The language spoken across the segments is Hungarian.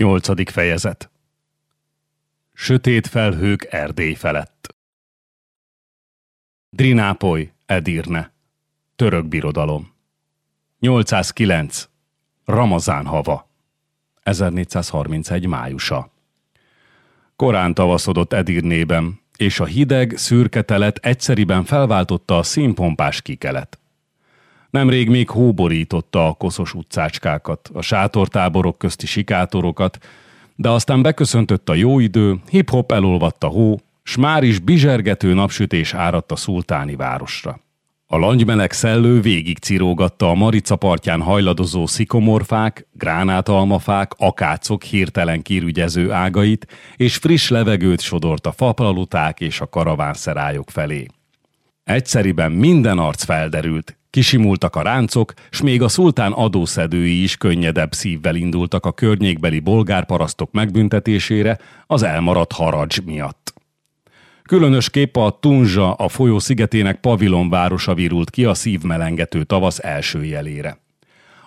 Nyolcadik fejezet. Sötét felhők Erdély felett. Drinápoly, Edirne Török birodalom. 809 Ramazán hava. 1431 májusa. Korán tavaszodott Edirnében, és a hideg, szürke telet egyszeriben felváltotta a színpompás kikelet. Nemrég még hóborította a koszos utcácskákat, a sátortáborok közti sikátorokat, de aztán beköszöntött a jó idő, hip-hop elolvadt a hó, s már is bizsergető napsütés áradt a szultáni városra. A langymeleg szellő végig a Marica partján hajladozó szikomorfák, gránátalmafák, akácok hirtelen kirügyező ágait, és friss levegőt sodort a fapaluták és a karavánszerályok felé. Egyszeriben minden arc felderült, Kisimultak a ráncok, s még a szultán adószedői is könnyedebb szívvel indultak a környékbeli bolgárparasztok megbüntetésére az elmaradt haradzs miatt. Különösképp a Tunzsa, a folyó szigetének pavilon városa virult ki a szívmelengető tavasz első jelére.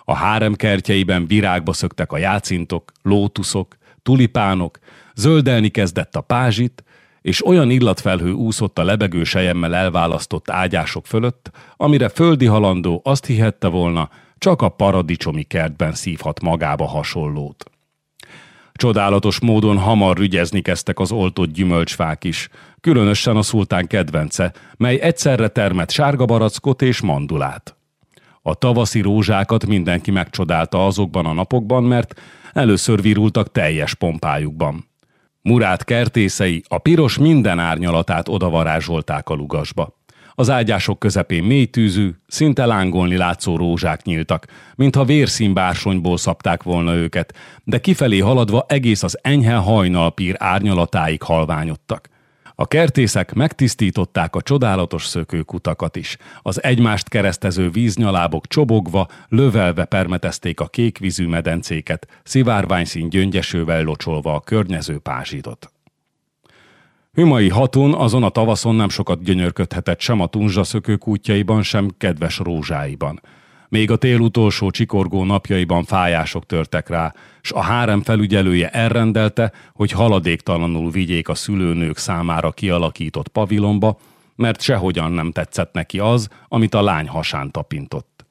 A hárem kertjeiben virágba szöktek a jácintok, lótuszok, tulipánok, zöldelni kezdett a pázsit, és olyan illatfelhő úszott a lebegő sejemmel elválasztott ágyások fölött, amire földi halandó azt hihette volna, csak a paradicsomi kertben szívhat magába hasonlót. Csodálatos módon hamar rügyezni kezdtek az oltott gyümölcsfák is, különösen a szultán kedvence, mely egyszerre termett sárga barackot és mandulát. A tavaszi rózsákat mindenki megcsodálta azokban a napokban, mert először virultak teljes pompájukban. Murát kertészei a piros minden árnyalatát odavarázsolták a lugasba. Az ágyások közepén mély tűzű, szinte lángolni látszó rózsák nyíltak, mintha vérszínbársonyból szabták volna őket, de kifelé haladva egész az enyhe hajnalpír árnyalatáig halványodtak. A kertészek megtisztították a csodálatos szökőkutakat is. Az egymást keresztező víznyalábok csobogva, lövelve permetezték a kékvízű medencéket, szivárványszín gyöngyesővel locsolva a környező pázsidot. Hümai hatun azon a tavaszon nem sokat gyönyörködhetett sem a tunzsa szökőkútjaiban, sem kedves rózsáiban – még a tél utolsó csikorgó napjaiban fájások törtek rá, s a hárem felügyelője elrendelte, hogy haladéktalanul vigyék a szülőnők számára kialakított pavilonba, mert sehogyan nem tetszett neki az, amit a lány hasán tapintott.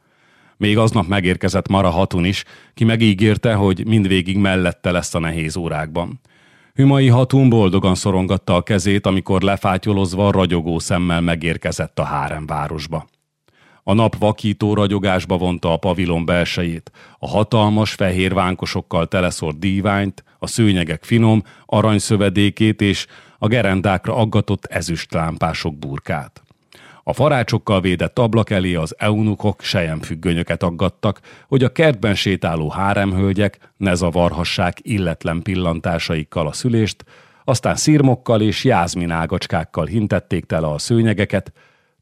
Még aznap megérkezett Mara Hatun is, ki megígérte, hogy mindvégig mellette lesz a nehéz órákban. Hümai Hatun boldogan szorongatta a kezét, amikor lefátyolozva ragyogó szemmel megérkezett a hárem városba. A nap vakító ragyogásba vonta a pavilon belsejét, a hatalmas fehér vánkosokkal teleszort díványt, a szőnyegek finom, aranyszövedékét és a gerendákra aggatott ezüstlámpások burkát. A farácsokkal védett ablak elé az eunukok sejemfüggönyöket aggattak, hogy a kertben sétáló háremhölgyek ne zavarhassák illetlen pillantásaikkal a szülést, aztán szirmokkal és jázminágacskákkal hintették tele a szőnyegeket,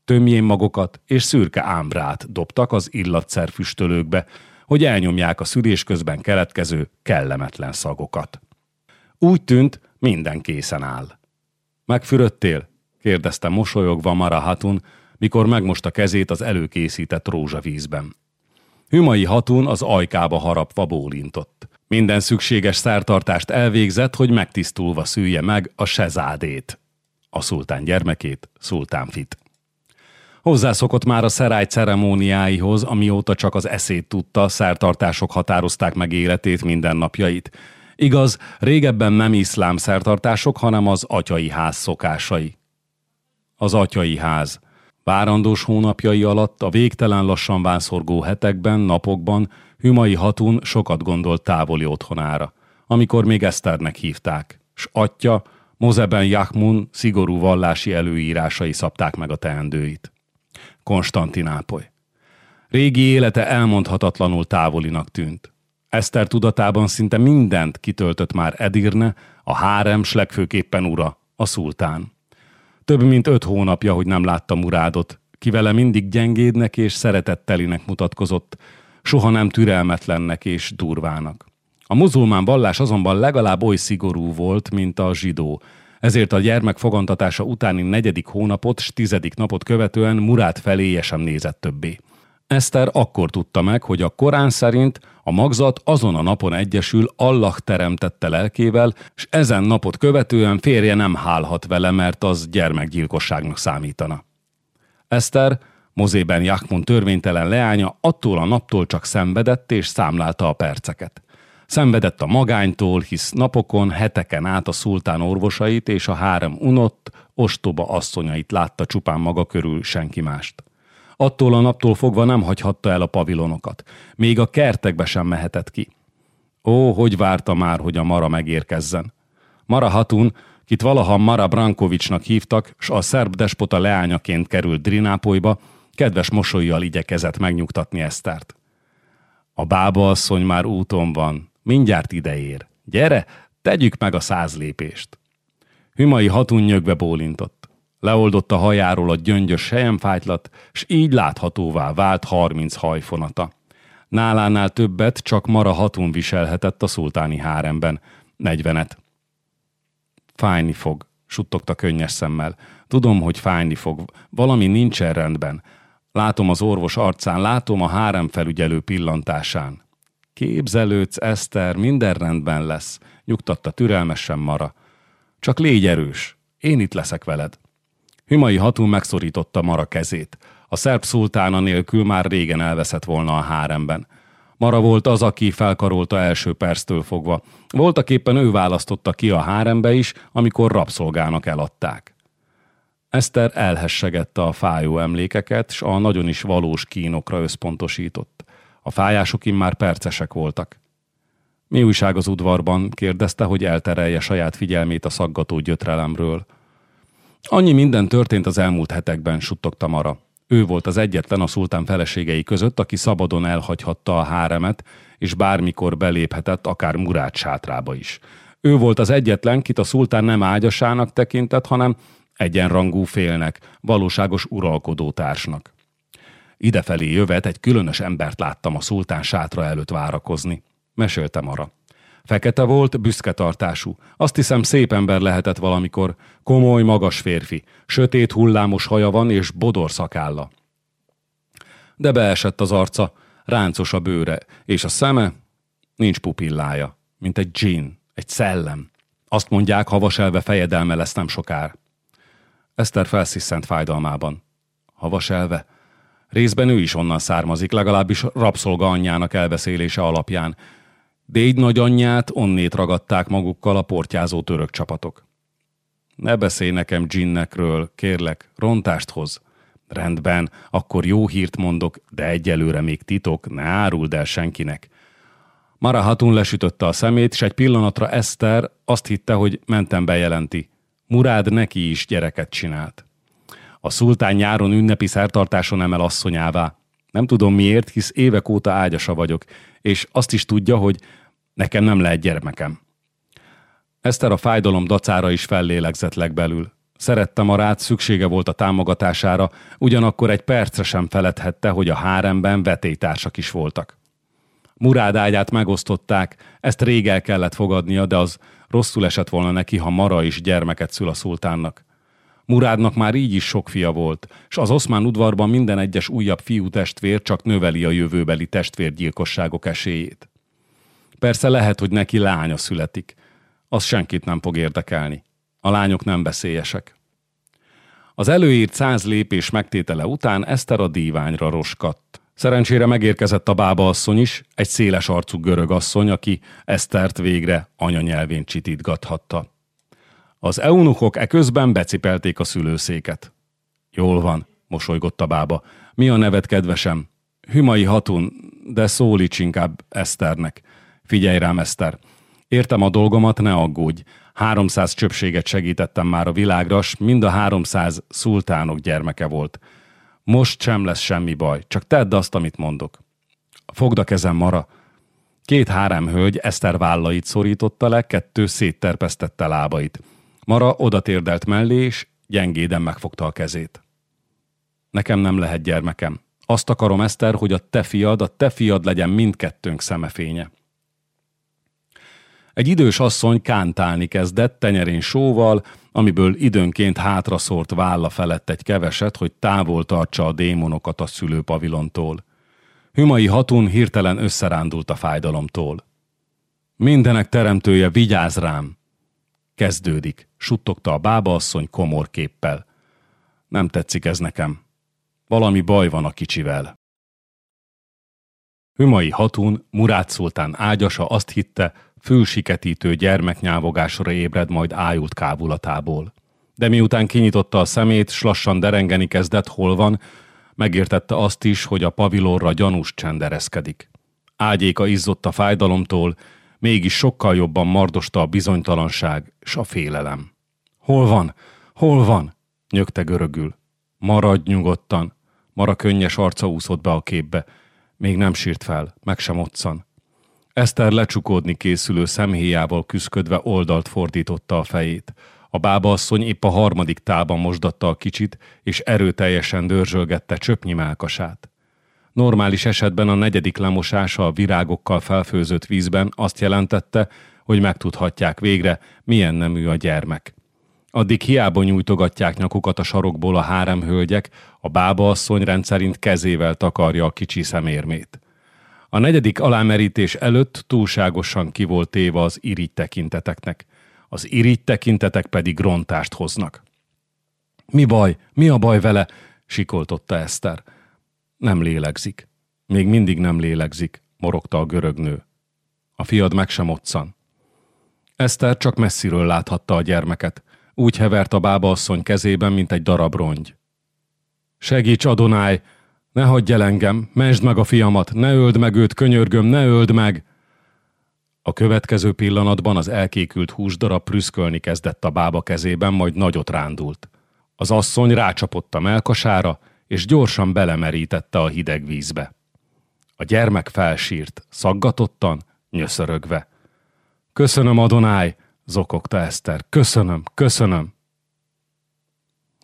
tömjén magokat és szürke ámbrát dobtak az illatszerfüstölőkbe, hogy elnyomják a szülés közben keletkező kellemetlen szagokat. Úgy tűnt, minden készen áll. Megfürödtél? kérdezte mosolyogva Marahatun, mikor megmosta kezét az előkészített rózsavízben. Hümai hatun az ajkába harapva bólintott. Minden szükséges szertartást elvégzett, hogy megtisztulva szülje meg a sezádét, a szultán gyermekét, szultánfit. Hozzászokott már a szerály ceremóniáihoz, amióta csak az eszét tudta, szertartások határozták meg életét mindennapjait. Igaz, régebben nem iszlám szertartások, hanem az atyai ház szokásai. Az atyai ház. Várandós hónapjai alatt, a végtelen lassan vászorgó hetekben, napokban Hümai Hatun sokat gondolt távoli otthonára, amikor még Eszternek hívták, s atya, Mozeben Jachmun szigorú vallási előírásai szabták meg a teendőit. Konstantinápoly. Régi élete elmondhatatlanul távolinak tűnt. Eszter tudatában szinte mindent kitöltött már Edirne, a hárem, s legfőképpen ura, a szultán. Több mint öt hónapja, hogy nem látta Murádot, kivele mindig gyengédnek és szeretettelinek mutatkozott, soha nem türelmetlennek és durvának. A muzulmán vallás azonban legalább oly szigorú volt, mint a zsidó, ezért a gyermek fogantatása utáni negyedik hónapot s tizedik napot követően Murát feléje sem nézett többé. Eszter akkor tudta meg, hogy a Korán szerint a magzat azon a napon egyesül Allah teremtette lelkével, és ezen napot követően férje nem hálhat vele, mert az gyermekgyilkosságnak számítana. Eszter, Mozében Jakmon törvénytelen leánya attól a naptól csak szenvedett és számlálta a perceket. Szenvedett a magánytól, hisz napokon, heteken át a szultán orvosait és a hárem unott, ostoba asszonyait látta csupán maga körül senki mást. Attól a naptól fogva nem hagyhatta el a pavilonokat. Még a kertekbe sem mehetett ki. Ó, hogy várta már, hogy a Mara megérkezzen. Mara Hatun, kit valaha Mara Brankovicsnak hívtak, s a szerb despota leányaként került Drinápolyba, kedves mosolyjal igyekezett megnyugtatni Esztert. A bába asszony már úton van, mindjárt ideér. Gyere, tegyük meg a száz lépést. Hümai hatun nyögve bólintott. Leoldotta hajáról a gyöngyös sejemfájtlat, s így láthatóvá vált harminc hajfonata. Nálánál többet csak Mara hatun viselhetett a szultáni háremben, negyvenet. Fájni fog, suttogta könnyes szemmel. Tudom, hogy fájni fog, valami nincsen rendben. Látom az orvos arcán, látom a hárem felügyelő pillantásán. Képzelődsz, Eszter, minden rendben lesz, nyugtatta türelmesen Mara. Csak légy erős, én itt leszek veled. Hümai Hatun megszorította Mara kezét. A szerb szultána nélkül már régen elveszett volna a háremben. Mara volt az, aki felkarolta első perctől fogva. Voltak éppen ő választotta ki a hárembe is, amikor rabszolgának eladták. Eszter elhessegette a fájó emlékeket, s a nagyon is valós kínokra összpontosított. A fájások már percesek voltak. Mi újság az udvarban? kérdezte, hogy elterelje saját figyelmét a szaggató gyötrelemről. Annyi minden történt az elmúlt hetekben, suttogta Mara. Ő volt az egyetlen a szultán feleségei között, aki szabadon elhagyhatta a háremet, és bármikor beléphetett akár Murát sátrába is. Ő volt az egyetlen, kit a szultán nem ágyasának tekintett, hanem egyenrangú félnek, valóságos uralkodó társnak. Idefelé jövet egy különös embert láttam a szultán sátra előtt várakozni. Meséltem arra. Fekete volt, büszke tartású. Azt hiszem szép ember lehetett valamikor. Komoly, magas férfi. Sötét, hullámos haja van és bodor szakálla. De beesett az arca, ráncos a bőre, és a szeme nincs pupillája, mint egy dzsin, egy szellem. Azt mondják, havaselve fejedelme lesz nem sokár. Eszter felsziszent fájdalmában. Havaselve? Részben ő is onnan származik, legalábbis rabszolga anyjának elbeszélése alapján, Dégy nagyanyját onnét ragadták magukkal a portyázó török csapatok. Ne beszélj nekem Ginnekről, kérlek, rontást hoz. Rendben, akkor jó hírt mondok, de egyelőre még titok, ne áruld el senkinek. Mara Hatun lesütötte a szemét, és egy pillanatra Eszter azt hitte, hogy mentem bejelenti. Murád neki is gyereket csinált. A szultán nyáron ünnepi szertartáson emel asszonyává. Nem tudom miért, hisz évek óta ágyasa vagyok, és azt is tudja, hogy Nekem nem lehet gyermekem. Eszter a fájdalom dacára is fellélegzett legbelül. Szerettem a rád, szüksége volt a támogatására, ugyanakkor egy percre sem feledhette, hogy a háremben vetélytársak is voltak. Murád ágyát megosztották, ezt rég el kellett fogadnia, de az rosszul esett volna neki, ha Mara is gyermeket szül a szultánnak. Murádnak már így is sok fia volt, és az oszmán udvarban minden egyes újabb fiú testvér csak növeli a jövőbeli testvérgyilkosságok esélyét. Persze lehet, hogy neki lánya születik. Az senkit nem fog érdekelni. A lányok nem beszélyesek. Az előírt száz lépés megtétele után Eszter a díványra roskadt. Szerencsére megérkezett a bába asszony is, egy széles arcú görög asszony, aki Esztert végre anyanyelvén csitítgathatta. Az eunuchok eközben becipelték a szülőszéket. Jól van, mosolygott a bába. Mi a neved, kedvesem? Hümai Hatun, de szólíts inkább Eszternek. Figyelj rám, Eszter. Értem a dolgomat, ne aggódj. 300 csöpséget segítettem már a világra, s mind a 300 szultánok gyermeke volt. Most sem lesz semmi baj, csak tedd azt, amit mondok. Fogd a kezem, Mara. Két hárem hölgy Eszter vállait szorította le, kettő szétterpesztette lábait. Mara odatérdelt mellé, és gyengéden megfogta a kezét. Nekem nem lehet gyermekem. Azt akarom, Eszter, hogy a te fiad, a te fiad legyen mindkettőnk szemefénye. Egy idős asszony kántálni kezdett tenyerén sóval, amiből időnként hátraszórt válla felett egy keveset, hogy távol tartsa a démonokat a szülőpavilontól. Hümai hatun hirtelen összerándult a fájdalomtól. Mindenek teremtője, vigyáz rám! Kezdődik, suttogta a bábaasszony komor képpel. Nem tetszik ez nekem. Valami baj van a kicsivel. Hümai hatun, Murát szultán ágyasa azt hitte, fülsiketítő gyermeknyávogásra ébred majd ájult kábulatából. De miután kinyitotta a szemét, s lassan derengeni kezdett, hol van, megértette azt is, hogy a pavilorra gyanús csendereszkedik. Ágyéka izzott a fájdalomtól, mégis sokkal jobban mardosta a bizonytalanság és a félelem. Hol van? Hol van? nyögte görögül. Maradj nyugodtan. Mara könnyes arca úszott be a képbe. Még nem sírt fel, meg sem otszan. Eszter lecsukódni készülő szemhéjával küszködve oldalt fordította a fejét. A bábaasszony épp a harmadik tálban mosdatta a kicsit, és erőteljesen dörzsölgette csöpnyi melkasát. Normális esetben a negyedik lemosása a virágokkal felfőzött vízben azt jelentette, hogy megtudhatják végre, milyen nemű a gyermek. Addig hiába nyújtogatják nyakukat a sarokból a hárem hölgyek, a bába asszony rendszerint kezével takarja a kicsi szemérmét. A negyedik alámerítés előtt túlságosan ki volt téve az irigy tekinteteknek. Az irigy tekintetek pedig rontást hoznak. Mi baj? Mi a baj vele? sikoltotta Eszter. Nem lélegzik. Még mindig nem lélegzik, morogta a görög nő. A fiad meg sem otszan. Eszter csak messziről láthatta a gyermeket. Úgy hevert a bábaasszony kezében, mint egy darab rongy. Segíts, Adonáj! Ne hagyj el engem! Mesd meg a fiamat! Ne öld meg őt, könyörgöm, ne öld meg! A következő pillanatban az elkékült húsdarab prüszkölni kezdett a bába kezében, majd nagyot rándult. Az asszony rácsapott a melkasára, és gyorsan belemerítette a hideg vízbe. A gyermek felsírt, szaggatottan, nyöszörögve. Köszönöm, Adonáj! zokogta Eszter. Köszönöm, köszönöm!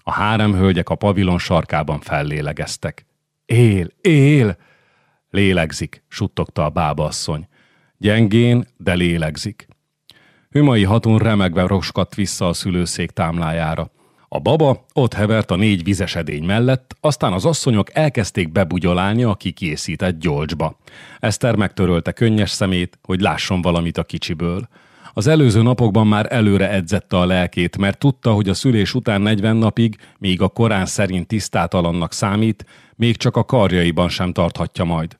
A hárem hölgyek a pavilon sarkában fellélegeztek. Él, él! Lélegzik, suttogta a bábaasszony. Gyengén, de lélegzik. Hümai hatun remegve roskadt vissza a szülőszék támlájára. A baba ott hevert a négy vizes edény mellett, aztán az asszonyok elkezdték bebugyolálni a kikészített gyolcsba. Eszter megtörölte könnyes szemét, hogy lásson valamit a kicsiből. Az előző napokban már előre edzette a lelkét, mert tudta, hogy a szülés után 40 napig, míg a korán szerint tisztátalannak számít, még csak a karjaiban sem tarthatja majd.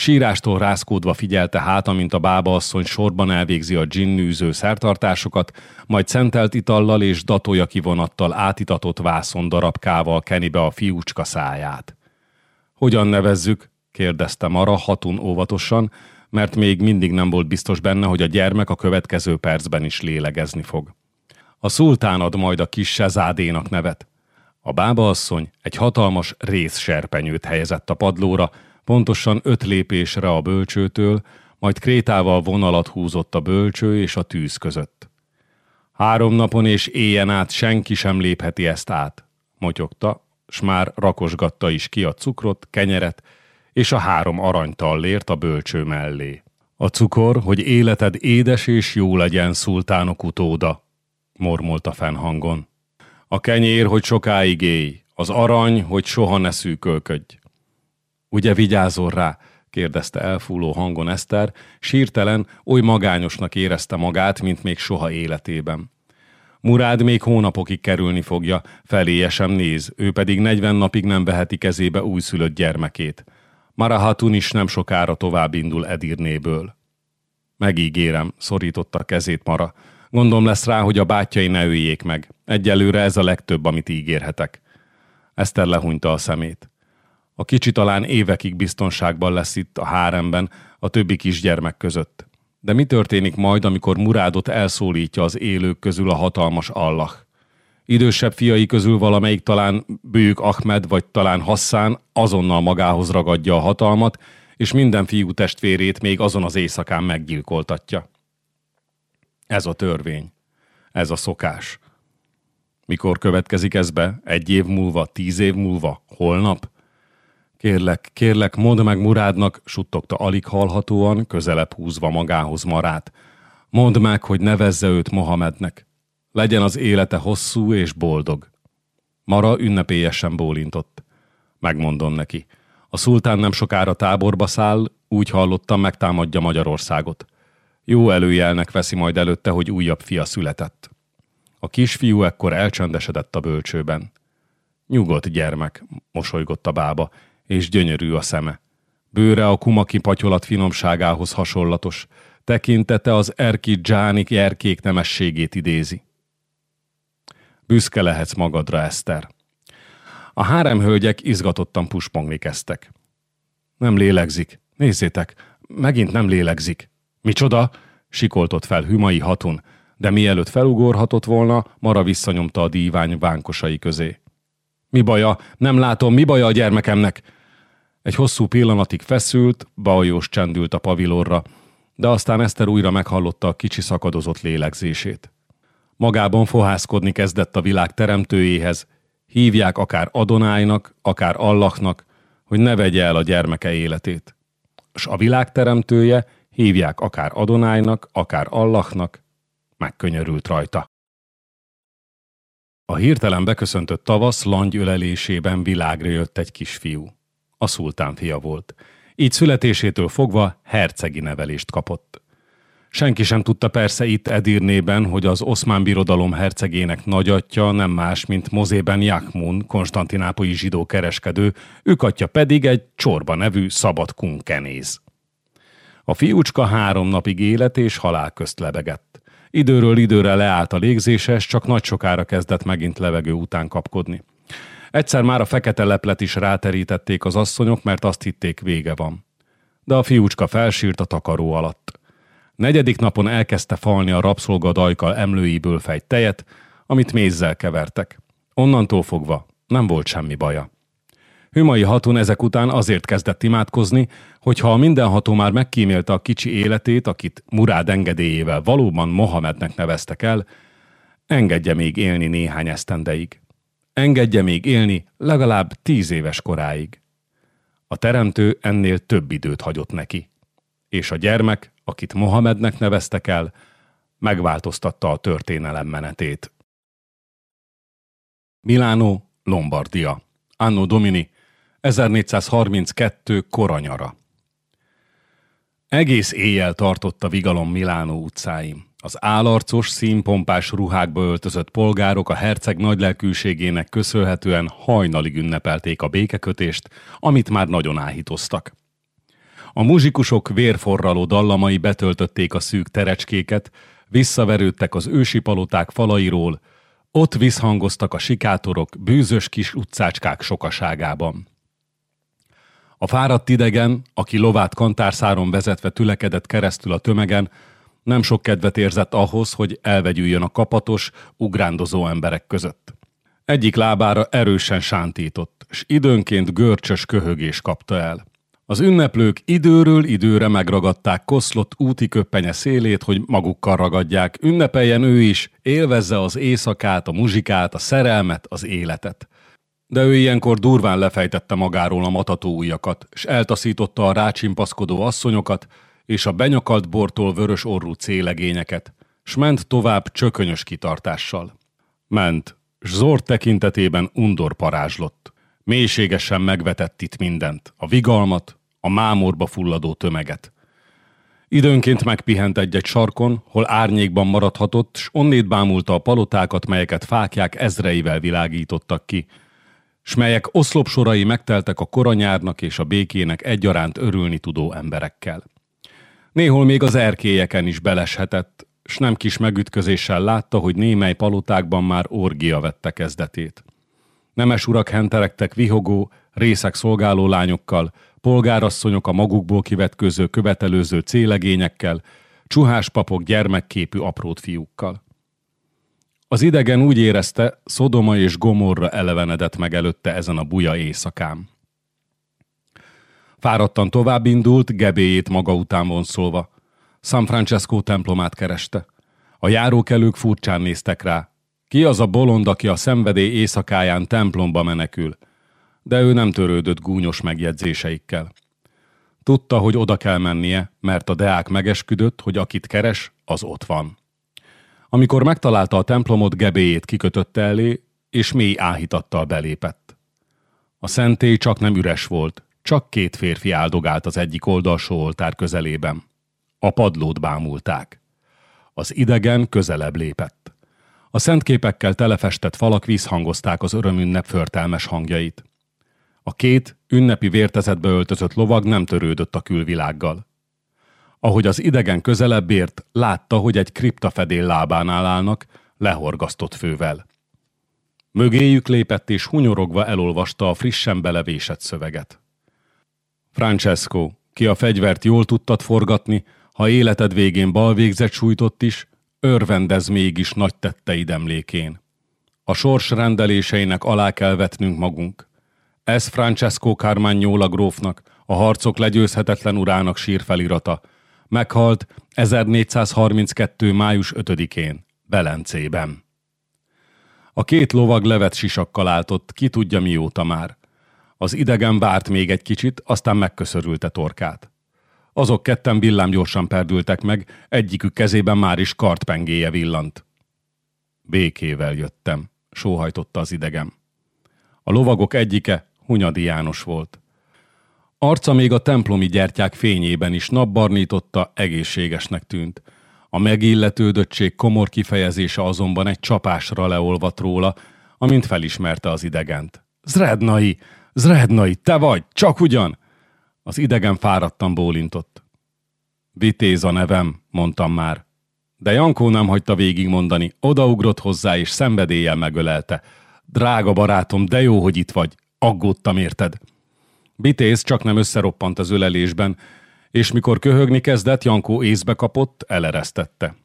Sírástól rászkódva figyelte hát, amint a bába asszony sorban elvégzi a dzsinnűző szertartásokat, majd szentelt itallal és datója kivonattal átitatott vászon darabkával keni be a fiúcska száját. Hogyan nevezzük? kérdezte Mara hatun óvatosan, mert még mindig nem volt biztos benne, hogy a gyermek a következő percben is lélegezni fog. A szultán ad majd a kis sezádénak nevet. A bábaasszony egy hatalmas rézserpenyőt helyezett a padlóra, pontosan öt lépésre a bölcsőtől, majd krétával vonalat húzott a bölcső és a tűz között. Három napon és éjjen át senki sem lépheti ezt át, motyogta, s már rakosgatta is ki a cukrot, kenyeret, és a három aranytallért a bölcső mellé. A cukor, hogy életed édes és jó legyen, szultánok utóda, mormolta fennhangon. A kenyér, hogy sokáig élj, az arany, hogy soha ne szűkölködj. Ugye vigyázol rá? kérdezte elfúló hangon Eszter, sírtelen, oly magányosnak érezte magát, mint még soha életében. Murád még hónapokig kerülni fogja, feléje sem néz, ő pedig negyven napig nem veheti kezébe újszülött gyermekét. Marahatun is nem sokára tovább indul Edirnéből. Megígérem, szorította kezét Mara. Gondom lesz rá, hogy a bátyai ne öljék meg. Egyelőre ez a legtöbb, amit ígérhetek. Eszter lehúnyta a szemét. A kicsi talán évekig biztonságban lesz itt a háremben, a többi kisgyermek között. De mi történik majd, amikor Murádot elszólítja az élők közül a hatalmas Allah? Idősebb fiai közül valamelyik talán Bők Ahmed vagy talán Hasszán azonnal magához ragadja a hatalmat, és minden fiú testvérét még azon az éjszakán meggyilkoltatja. Ez a törvény. Ez a szokás. Mikor következik ez be? Egy év múlva, tíz év múlva, holnap? Kérlek, kérlek, mondd meg Murádnak, suttogta alig hallhatóan, közelebb húzva magához marát. Mondd meg, hogy nevezze őt Mohamednek. Legyen az élete hosszú és boldog. Mara ünnepélyesen bólintott. Megmondom neki. A szultán nem sokára táborba száll, úgy hallottam, megtámadja Magyarországot. Jó előjelnek veszi majd előtte, hogy újabb fia született. A kisfiú ekkor elcsendesedett a bölcsőben. Nyugodt gyermek, mosolygott a bába, és gyönyörű a szeme. Bőre a kumaki patyolat finomságához hasonlatos, tekintete az erki dzsánik erkék nemességét idézi. Büszke lehetsz magadra, Eszter. A hárem hölgyek izgatottan puspongni kezdtek. Nem lélegzik. Nézzétek, megint nem lélegzik. Micsoda? Sikoltott fel Hümai hatun, de mielőtt felugorhatott volna, Mara visszanyomta a dívány vánkosai közé. Mi baja? Nem látom, mi baja a gyermekemnek? Egy hosszú pillanatig feszült, bajós csendült a pavilorra, de aztán Eszter újra meghallotta a kicsi szakadozott lélegzését. Magában fohászkodni kezdett a világ teremtőjéhez, hívják akár Adonájnak, akár Allahnak, hogy ne vegye el a gyermeke életét. S a világ teremtője hívják akár Adonájnak, akár Allahnak, megkönyörült rajta. A hirtelen beköszöntött tavasz ölelésében világra jött egy kisfiú. A szultán fia volt. Így születésétől fogva hercegi nevelést kapott. Senki sem tudta persze itt Edirnében, hogy az oszmán birodalom hercegének nagyatja nem más, mint Mozében Jakmun, konstantinápolyi zsidó kereskedő, ők pedig egy csorba nevű szabad kunkenéz. A fiúcska három napig élet és halál közt lebegett. Időről időre leállt a légzéses, csak nagy sokára kezdett megint levegő után kapkodni. Egyszer már a fekete leplet is ráterítették az asszonyok, mert azt hitték vége van. De a fiúcska felsírt a takaró alatt. Negyedik napon elkezdte falni a rabszolga dajkal emlőiből fejt tejet, amit mézzel kevertek. Onnantól fogva nem volt semmi baja. Hümai hatun ezek után azért kezdett imádkozni, hogy ha a mindenható már megkímélte a kicsi életét, akit Murád engedélyével valóban Mohamednek neveztek el, engedje még élni néhány esztendeig. Engedje még élni legalább tíz éves koráig. A teremtő ennél több időt hagyott neki. És a gyermek, akit Mohamednek neveztek el, megváltoztatta a történelem menetét. Milánó, Lombardia. Anno Domini 1432 koranyara. Egész éjjel tartott a vigalom Milánó utcáim. Az álarcos, színpompás ruhákba öltözött polgárok a herceg nagylelkűségének köszönhetően hajnalig ünnepelték a békekötést, amit már nagyon áhítoztak. A muzsikusok vérforraló dallamai betöltötték a szűk terecskéket, visszaverődtek az ősi paloták falairól, ott visszhangoztak a sikátorok bűzös kis utcácskák sokaságában. A fáradt idegen, aki lovát kantárszáron vezetve tülekedett keresztül a tömegen, nem sok kedvet érzett ahhoz, hogy elvegyüljön a kapatos, ugrándozó emberek között. Egyik lábára erősen sántított, s időnként görcsös köhögés kapta el. Az ünneplők időről időre megragadták koszlott úti köppenye szélét, hogy magukkal ragadják, ünnepeljen ő is, élvezze az éjszakát, a muzsikát, a szerelmet, az életet. De ő ilyenkor durván lefejtette magáról a matató ujjakat, s eltaszította a rácsimpaszkodó asszonyokat, és a benyakalt bortól vörös orrú célegényeket, s ment tovább csökönyös kitartással. Ment, s Zord tekintetében undor parázslott. Mélységesen megvetett itt mindent, a vigalmat, a mámorba fulladó tömeget. Időnként megpihent egy-egy sarkon, hol árnyékban maradhatott, s onnét bámulta a palotákat, melyeket fákják ezreivel világítottak ki, s melyek oszlopsorai megteltek a koranyárnak és a békének egyaránt örülni tudó emberekkel. Néhol még az erkélyeken is beleshetett, s nem kis megütközéssel látta, hogy némely palotákban már orgia vette kezdetét. Nemes urak henterektek vihogó, részek szolgáló lányokkal, polgárasszonyok a magukból kivetköző követelőző célegényekkel, csuhás papok gyermekképű aprót fiúkkal. Az idegen úgy érezte, Szodoma és Gomorra elevenedett meg előtte ezen a buja éjszakán. Fáradtan tovább indult, gebéjét maga után vonszolva. San Francesco templomát kereste. A járókelők furcsán néztek rá. Ki az a bolond, aki a szenvedély éjszakáján templomba menekül? De ő nem törődött gúnyos megjegyzéseikkel. Tudta, hogy oda kell mennie, mert a deák megesküdött, hogy akit keres, az ott van. Amikor megtalálta a templomot, gebéjét kikötötte elé, és mély áhítattal belépett. A szentély csak nem üres volt, csak két férfi áldogált az egyik oldalsó oltár közelében. A padlót bámulták. Az idegen közelebb lépett. A szentképekkel telefestett falak visszhangozták az örömünnep förtelmes hangjait. A két ünnepi vértezetbe öltözött lovag nem törődött a külvilággal. Ahogy az idegen közelebb ért, látta, hogy egy kriptafedél lábánál állnak, lehorgasztott fővel. Mögéjük lépett és hunyorogva elolvasta a frissen belevésett szöveget. Francesco, ki a fegyvert jól tudtad forgatni, ha életed végén balvégzet sújtott is, örvendez mégis nagy tetteid emlékén. A sors rendeléseinek alá kell vetnünk magunk. Ez Francesco Carmagnola grófnak, a harcok legyőzhetetlen urának sírfelirata. Meghalt 1432. május 5-én, Belencében. A két lovag levet sisakkal áltott, ki tudja mióta már. Az idegen várt még egy kicsit, aztán megköszörülte torkát. Azok ketten villámgyorsan perdültek meg, egyikük kezében már is kartpengéje villant. Békével jöttem, sóhajtotta az idegem. A lovagok egyike Hunyadi János volt. Arca még a templomi gyertyák fényében is napbarnította, egészségesnek tűnt. A megilletődöttség komor kifejezése azonban egy csapásra leolvat róla, amint felismerte az idegent. Zrednai! Zrednai, te vagy! Csak ugyan! Az idegen fáradtan bólintott. Vitéz a nevem, mondtam már. De Jankó nem hagyta végigmondani, odaugrott hozzá és szenvedéllyel megölelte. Drága barátom, de jó, hogy itt vagy. Aggódtam érted. Vitéz csak nem összeroppant az ölelésben, és mikor köhögni kezdett, Jankó észbe kapott, eleresztette.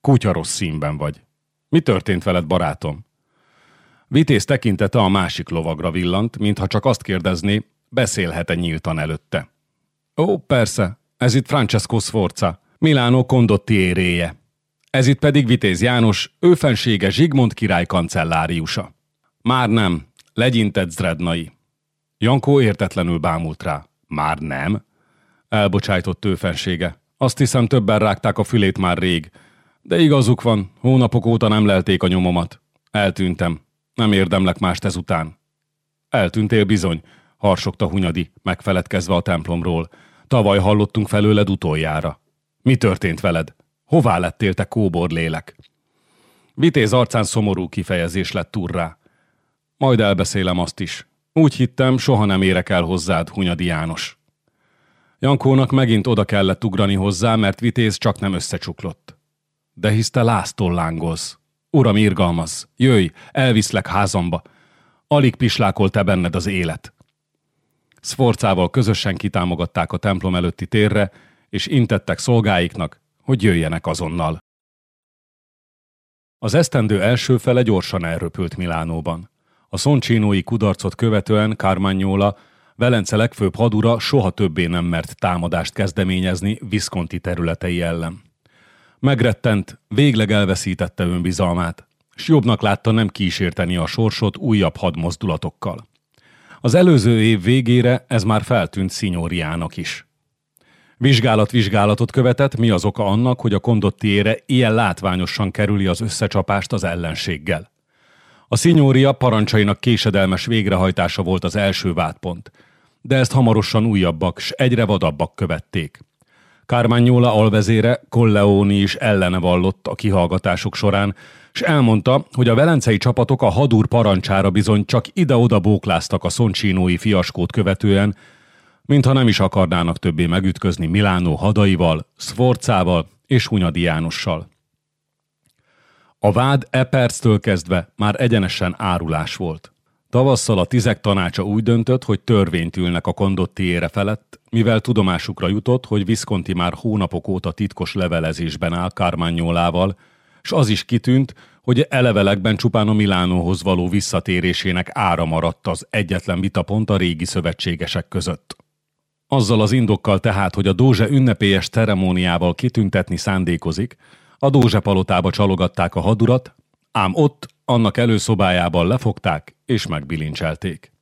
Kutya rossz színben vagy. Mi történt veled, barátom? Vitéz tekintete a másik lovagra villant, mintha csak azt kérdezné, beszélhet-e nyíltan előtte. Ó, persze, ez itt Francesco Sforza, Milánó kondotti éréje. Ez itt pedig Vitéz János, őfensége Zsigmond király kancelláriusa. Már nem, legyintett Zrednai. Jankó értetlenül bámult rá. Már nem? Elbocsájtott őfensége. Azt hiszem többen rágták a fülét már rég. De igazuk van, hónapok óta nem lelték a nyomomat. Eltűntem. Nem érdemlek mást ezután. Eltűntél bizony, harsogta Hunyadi, megfeledkezve a templomról. Tavaly hallottunk felőled utoljára. Mi történt veled? Hová lettél te kóbor lélek? Vitéz arcán szomorú kifejezés lett turrá. Majd elbeszélem azt is. Úgy hittem, soha nem érek el hozzád, Hunyadi János. Jankónak megint oda kellett ugrani hozzá, mert Vitéz csak nem összecsuklott. De hisz te láztól lángolsz. Uram, irgalmaz, jöjj, elviszlek házamba. Alig pislákol te benned az élet. Szforcával közösen kitámogatták a templom előtti térre, és intettek szolgáiknak, hogy jöjjenek azonnal. Az esztendő első fele gyorsan elröpült Milánóban. A szoncsinói kudarcot követően Carmagnola, Velence legfőbb hadura soha többé nem mert támadást kezdeményezni Visconti területei ellen. Megrettent, végleg elveszítette önbizalmát, s jobbnak látta nem kísérteni a sorsot újabb hadmozdulatokkal. Az előző év végére ez már feltűnt Szinyóriának is. Vizsgálat vizsgálatot követett, mi az oka annak, hogy a kondottiére ilyen látványosan kerüli az összecsapást az ellenséggel. A szinyória parancsainak késedelmes végrehajtása volt az első vádpont, de ezt hamarosan újabbak, s egyre vadabbak követték. Kármányola alvezére Colleoni is ellene vallott a kihallgatások során, és elmondta, hogy a velencei csapatok a hadúr parancsára bizony csak ide-oda bókláztak a szoncsinói fiaskót követően, mintha nem is akarnának többé megütközni Milánó hadaival, Sforcával és Hunyadi Jánossal. A vád e perctől kezdve már egyenesen árulás volt. Tavasszal a tizek tanácsa úgy döntött, hogy törvényt ülnek a kondottiére felett, mivel tudomásukra jutott, hogy Visconti már hónapok óta titkos levelezésben áll Carmagnolával, s az is kitűnt, hogy elevelekben csupán a Milánóhoz való visszatérésének ára maradt az egyetlen vitapont a régi szövetségesek között. Azzal az indokkal tehát, hogy a Dózse ünnepélyes ceremóniával kitüntetni szándékozik, a Dózse palotába csalogatták a hadurat, ám ott, annak előszobájában lefogták és megbilincselték.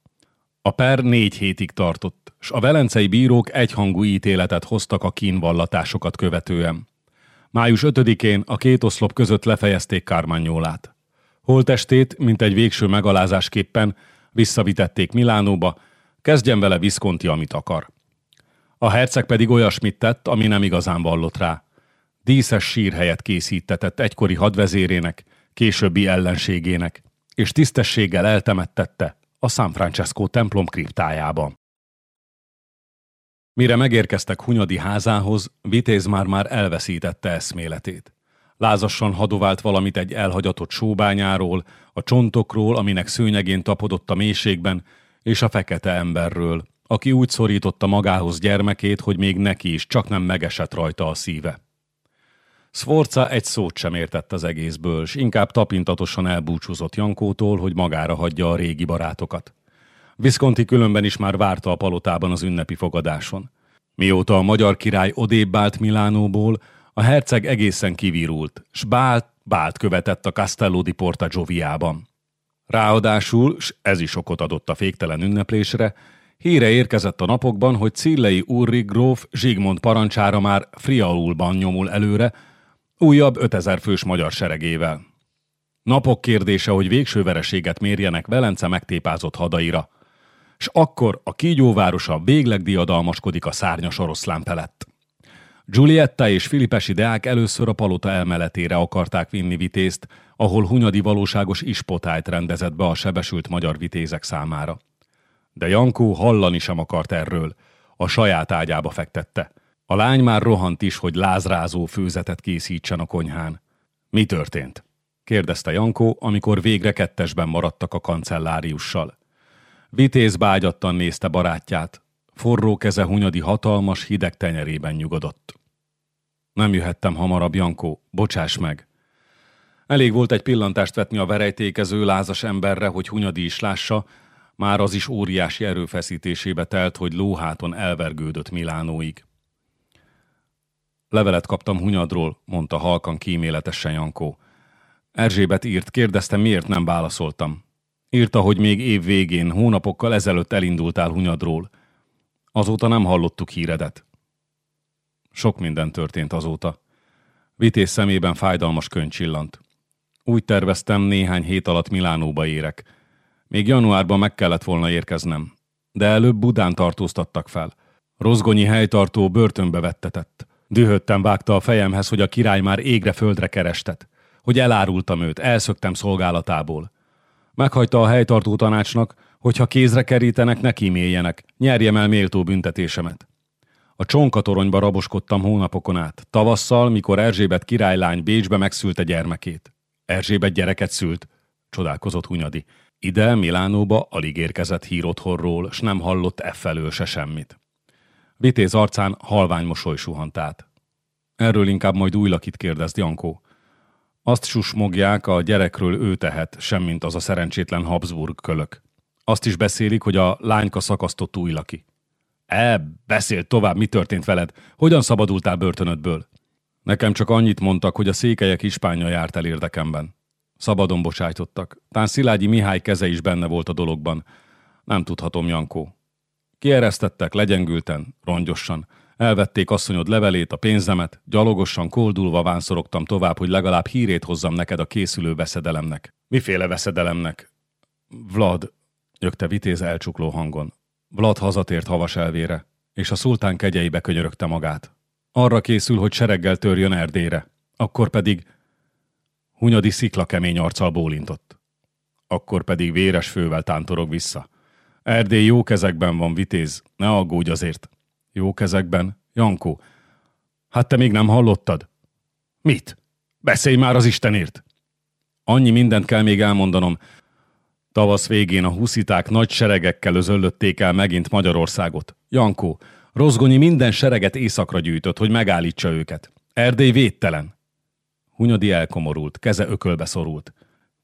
A per négy hétig tartott, s a velencei bírók egyhangú ítéletet hoztak a kínvallatásokat követően. Május 5-én a két oszlop között lefejezték Kármányólát. Holtestét, mint egy végső megalázásképpen visszavitették Milánóba, Kezdjen vele Visconti, amit akar. A herceg pedig olyasmit tett, ami nem igazán vallott rá. Díszes sírhelyet készítetett egykori hadvezérének, későbbi ellenségének, és tisztességgel eltemettette a San Francesco templom kriptájában. Mire megérkeztek Hunyadi házához, Vitéz már-már elveszítette eszméletét. Lázassan hadovált valamit egy elhagyatott sóbányáról, a csontokról, aminek szőnyegén tapodott a mélységben, és a fekete emberről, aki úgy szorította magához gyermekét, hogy még neki is csak nem megesett rajta a szíve. Sforca egy szót sem értett az egészből, s inkább tapintatosan elbúcsúzott Jankótól, hogy magára hagyja a régi barátokat. Visconti különben is már várta a palotában az ünnepi fogadáson. Mióta a magyar király odébb állt Milánóból, a herceg egészen kivirult, s bált, bált követett a Castello di Porta Gioviában. Ráadásul, s ez is okot adott a féktelen ünneplésre, híre érkezett a napokban, hogy Cillei Úrri gróf Zsigmond parancsára már Friaulban nyomul előre, újabb 5000 fős magyar seregével. Napok kérdése, hogy végső vereséget mérjenek Velence megtépázott hadaira, s akkor a kígyóvárosa végleg diadalmaskodik a szárnyas oroszlán felett. Giulietta és Filipesi deák először a palota elmeletére akarták vinni vitézt, ahol Hunyadi valóságos ispotályt rendezett be a sebesült magyar vitézek számára. De Jankó hallani sem akart erről, a saját ágyába fektette. A lány már rohant is, hogy lázrázó főzetet készítsen a konyhán. Mi történt? kérdezte Jankó, amikor végre kettesben maradtak a kancelláriussal. Vitéz bágyattan nézte barátját. Forró keze Hunyadi hatalmas, hideg tenyerében nyugodott. Nem jöhettem hamarabb, Jankó, bocsáss meg. Elég volt egy pillantást vetni a verejtékező lázas emberre, hogy Hunyadi is lássa, már az is óriási erőfeszítésébe telt, hogy lóháton elvergődött Milánóig. Levelet kaptam Hunyadról, mondta halkan kíméletesen Jankó. Erzsébet írt, kérdezte, miért nem válaszoltam. Írta, hogy még év végén, hónapokkal ezelőtt elindultál Hunyadról. Azóta nem hallottuk híredet. Sok minden történt azóta. Vitéz szemében fájdalmas könyv csillant. Úgy terveztem, néhány hét alatt Milánóba érek. Még januárban meg kellett volna érkeznem. De előbb Budán tartóztattak fel. Rozgonyi helytartó börtönbe vettetett. Dühöttem vágta a fejemhez, hogy a király már égre földre kerestet. Hogy elárultam őt, elszöktem szolgálatából. Meghagyta a helytartó tanácsnak, hogy ha kézre kerítenek, ne kíméljenek, nyerjem el méltó büntetésemet. A csonkatoronyba raboskodtam hónapokon át, tavasszal, mikor Erzsébet királylány Bécsbe megszülte gyermekét. Erzsébet gyereket szült, csodálkozott Hunyadi. Ide, Milánóba alig érkezett hír otthonról, s nem hallott e felől se semmit. Vitéz arcán halvány mosoly suhant át. Erről inkább majd új lakit kérdez, Jankó. Azt susmogják, a gyerekről ő tehet, semmint az a szerencsétlen Habsburg kölök. Azt is beszélik, hogy a lányka szakasztott új laki. E, beszél tovább, mi történt veled? Hogyan szabadultál börtönödből? Nekem csak annyit mondtak, hogy a székelyek ispánya járt el érdekemben. Szabadon bocsájtottak. Tán Szilágyi Mihály keze is benne volt a dologban. Nem tudhatom, Jankó. Kieresztettek, legyengülten, rongyossan. Elvették asszonyod levelét, a pénzemet, gyalogosan, koldulva vánszorogtam tovább, hogy legalább hírét hozzam neked a készülő veszedelemnek. Miféle veszedelemnek? Vlad, nyögte vitéz elcsukló hangon. Vlad hazatért havas elvére, és a szultán kegyeibe könyörögte magát. Arra készül, hogy sereggel törjön Erdélyre. Akkor pedig... Hunyadi szikla kemény arccal bólintott. Akkor pedig véres fővel tántorog vissza. Erdély jó kezekben van, vitéz, ne aggódj azért. Jó kezekben? Jankó. Hát te még nem hallottad? Mit? Beszélj már az Istenért! Annyi mindent kell még elmondanom. Tavasz végén a husziták nagy seregekkel özöllötték el megint Magyarországot. Jankó, Rozgonyi minden sereget északra gyűjtött, hogy megállítsa őket. Erdély védtelen. Hunyadi elkomorult, keze ökölbe szorult.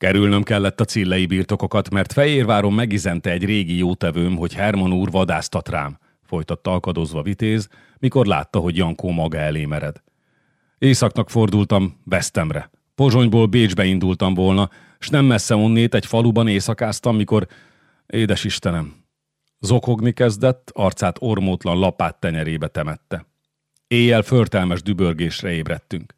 Kerülnöm kellett a cillei birtokokat, mert Fejérváron megizente egy régi jótevőm, hogy Herman úr vadásztat rám, folytatta alkadozva vitéz, mikor látta, hogy Jankó maga elé mered. Északnak fordultam, Vesztemre. Pozsonyból Bécsbe indultam volna, s nem messze onnét egy faluban éjszakáztam, mikor, édes Istenem, zokogni kezdett, arcát ormótlan lapát tenyerébe temette. Éjjel förtelmes dübörgésre ébredtünk.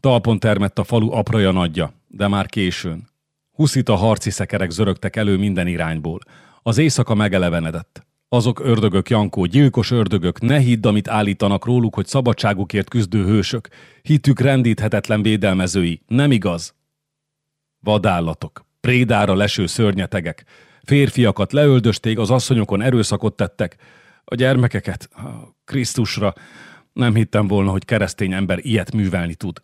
Talpon termett a falu apraja nagyja, de már későn. Huszita harci szekerek zörögtek elő minden irányból. Az éjszaka megelevenedett. Azok ördögök, Jankó, gyilkos ördögök, ne hidd, amit állítanak róluk, hogy szabadságukért küzdő hősök. Hitük rendíthetetlen védelmezői. Nem igaz. Vadállatok, prédára leső szörnyetegek, férfiakat leöldösték, az asszonyokon erőszakot tettek, a gyermekeket, a Krisztusra, nem hittem volna, hogy keresztény ember ilyet művelni tud.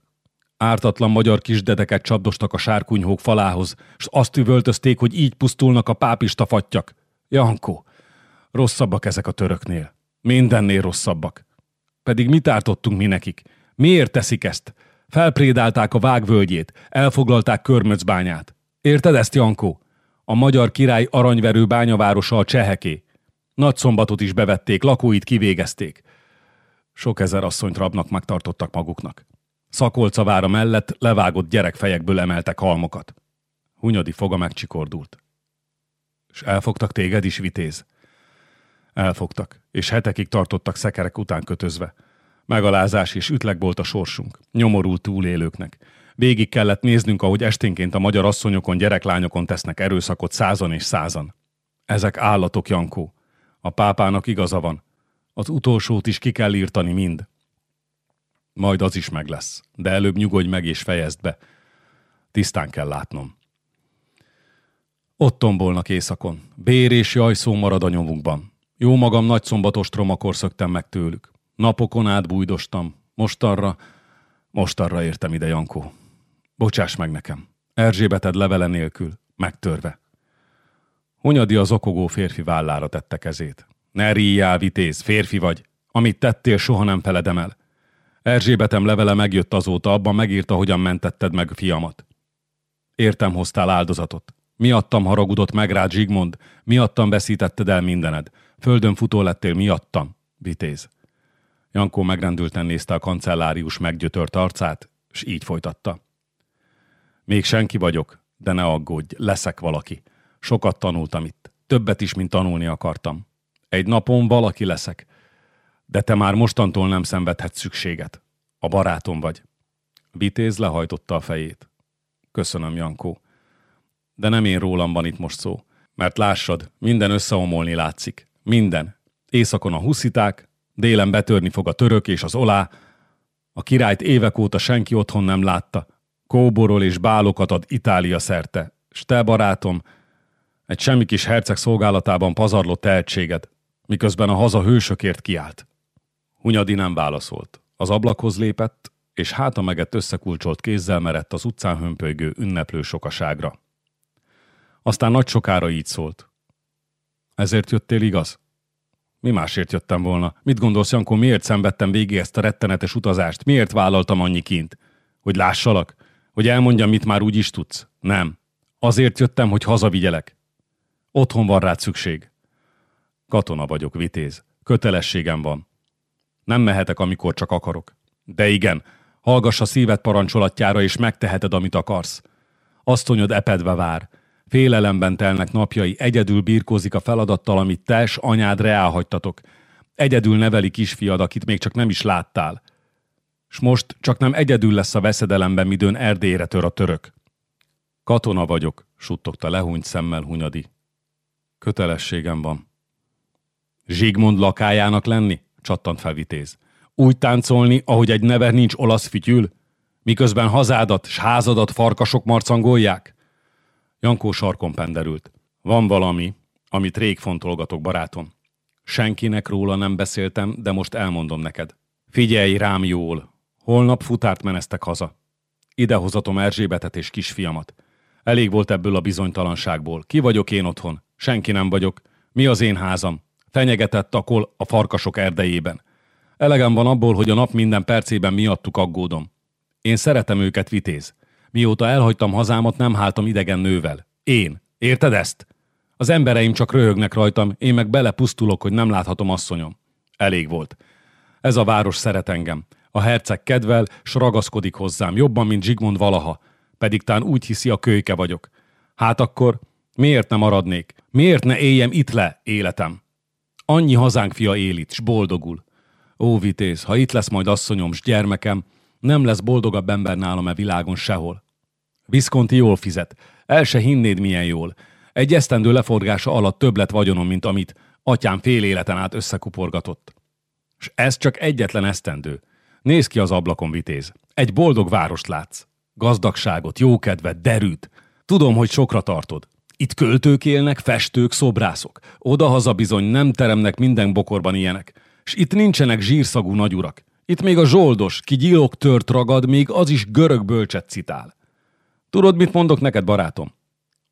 Ártatlan magyar kisdedeket csapdostak a sárkunyhók falához, és azt üvöltözték, hogy így pusztulnak a pápista fattyak. Jankó, rosszabbak ezek a töröknél. Mindennél rosszabbak. Pedig mit ártottunk mi nekik? Miért teszik ezt? Felprédálták a vágvölgyét, elfoglalták Körmöcbányát. Érted ezt, Jankó? A magyar király aranyverő bányavárosa a cseheké. Nagyszombatot is bevették, lakóit kivégezték. Sok ezer asszonyt rabnak megtartottak maguknak. Szakolca vára mellett levágott gyerekfejekből emeltek halmokat. Hunyadi foga megcsikordult. És elfogtak téged is, vitéz? Elfogtak, és hetekig tartottak szekerek után kötözve. Megalázás és ütleg volt a sorsunk, nyomorult túlélőknek. Végig kellett néznünk, ahogy esténként a magyar asszonyokon, gyereklányokon tesznek erőszakot százan és százan. Ezek állatok, Jankó. A pápának igaza van. Az utolsót is ki kell írtani mind. Majd az is meg lesz, de előbb nyugodj meg és fejezd be. Tisztán kell látnom. Ott tombolnak éjszakon. Bér és jajszó marad a nyomunkban. Jó magam nagy szombatos tromakor szöktem meg tőlük. Napokon át bújdostam. Mostanra, mostanra értem ide, Jankó. Bocsáss meg nekem. Erzsébeted levele nélkül, megtörve. Hunyadi az okogó férfi vállára tette kezét. Ne ríjjál, vitéz, férfi vagy. Amit tettél, soha nem feledem el. Erzsébetem levele megjött azóta, abban megírta, hogyan mentetted meg fiamat. Értem hoztál áldozatot. Miattam haragudott meg rád Zsigmond, miattam veszítetted el mindened. Földön futó lettél miattam, vitéz. Jankó megrendülten nézte a kancellárius meggyötört arcát, és így folytatta. Még senki vagyok, de ne aggódj, leszek valaki. Sokat tanultam itt, többet is, mint tanulni akartam. Egy napon valaki leszek, de te már mostantól nem szenvedhetsz szükséget. A barátom vagy. Vitéz lehajtotta a fejét. Köszönöm, Jankó. De nem én rólam van itt most szó. Mert lássad, minden összeomolni látszik. Minden. Északon a husziták, délen betörni fog a török és az olá. A királyt évek óta senki otthon nem látta. Kóborol és bálokat ad Itália szerte. S te, barátom, egy semmi kis herceg szolgálatában pazarló tehetséged, miközben a haza hősökért kiállt. Hunyadi nem válaszolt. Az ablakhoz lépett, és háta megett összekulcsolt kézzel merett az utcán hömpölygő ünneplő sokaságra. Aztán nagy sokára így szólt. Ezért jöttél, igaz? Mi másért jöttem volna? Mit gondolsz, Jankó, miért szenvedtem végig ezt a rettenetes utazást? Miért vállaltam annyi kint? Hogy lássalak? Hogy elmondjam, mit már úgy is tudsz? Nem. Azért jöttem, hogy hazavigyelek. Otthon van rád szükség. Katona vagyok, vitéz. Kötelességem van. Nem mehetek, amikor csak akarok. De igen, hallgass a szíved parancsolatjára, és megteheted, amit akarsz. Asztonyod epedve vár. Félelemben telnek napjai, egyedül birkózik a feladattal, amit te s anyád reálhagytatok. Egyedül neveli kisfiad, akit még csak nem is láttál. S most csak nem egyedül lesz a veszedelemben, midőn Erdélyre tör a török. Katona vagyok, suttogta lehúnyt szemmel Hunyadi. Kötelességem van. Zsigmond lakájának lenni? Csattant fel vitéz. Úgy táncolni, ahogy egy never nincs olasz fityül? Miközben hazádat s házadat farkasok marcangolják? Jankó sarkon penderült. Van valami, amit rég fontolgatok, barátom. Senkinek róla nem beszéltem, de most elmondom neked. Figyelj rám jól. Holnap futárt meneztek haza. Idehozatom Erzsébetet és kisfiamat. Elég volt ebből a bizonytalanságból. Ki vagyok én otthon? Senki nem vagyok. Mi az én házam? Fenyegetett a kol a farkasok erdejében. Elegem van abból, hogy a nap minden percében miattuk aggódom. Én szeretem őket, vitéz. Mióta elhagytam hazámat, nem háltam idegen nővel. Én. Érted ezt? Az embereim csak röhögnek rajtam, én meg belepusztulok, hogy nem láthatom asszonyom. Elég volt. Ez a város szeret engem. A herceg kedvel, s ragaszkodik hozzám, jobban, mint Zsigmond valaha. Pedig tán úgy hiszi, a kölyke vagyok. Hát akkor miért nem maradnék? Miért ne éljem itt le életem? Annyi hazánk fia él itt, s boldogul. Ó, vitéz, ha itt lesz majd asszonyom, s gyermekem, nem lesz boldogabb ember nálam e világon sehol. Viszkonti jól fizet. El se hinnéd, milyen jól. Egy esztendő leforgása alatt több lett vagyonom, mint amit Atyám fél életen át összekuporgatott. És ez csak egyetlen esztendő. Nézd ki az ablakon, vitéz. Egy boldog várost látsz. Gazdagságot, jókedvet, derűt. Tudom, hogy sokra tartod. Itt költők élnek, festők, szobrászok. Odahaza bizony nem teremnek minden bokorban ilyenek. És itt nincsenek zsírszagú nagyurak. Itt még a zsoldos, ki gyilok tört ragad, még az is görög bölcset citál. Tudod, mit mondok neked, barátom?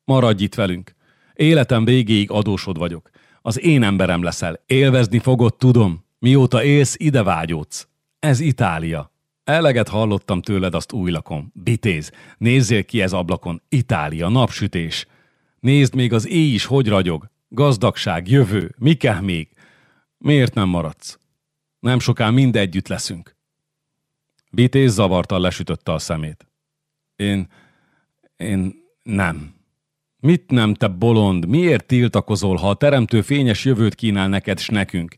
Maradj itt velünk. Életem végéig adósod vagyok. Az én emberem leszel. Élvezni fogod, tudom. Mióta élsz, ide vágyódsz. Ez Itália. Eleget hallottam tőled azt új lakom. Bitéz, nézzél ki ez ablakon. Itália, napsütés. Nézd még az éj is, hogy ragyog. Gazdagság, jövő, mi kell még? Miért nem maradsz? Nem soká mind együtt leszünk. Bitéz zavartan lesütötte a szemét. Én... én nem. Mit nem, te bolond? Miért tiltakozol, ha a teremtő fényes jövőt kínál neked s nekünk?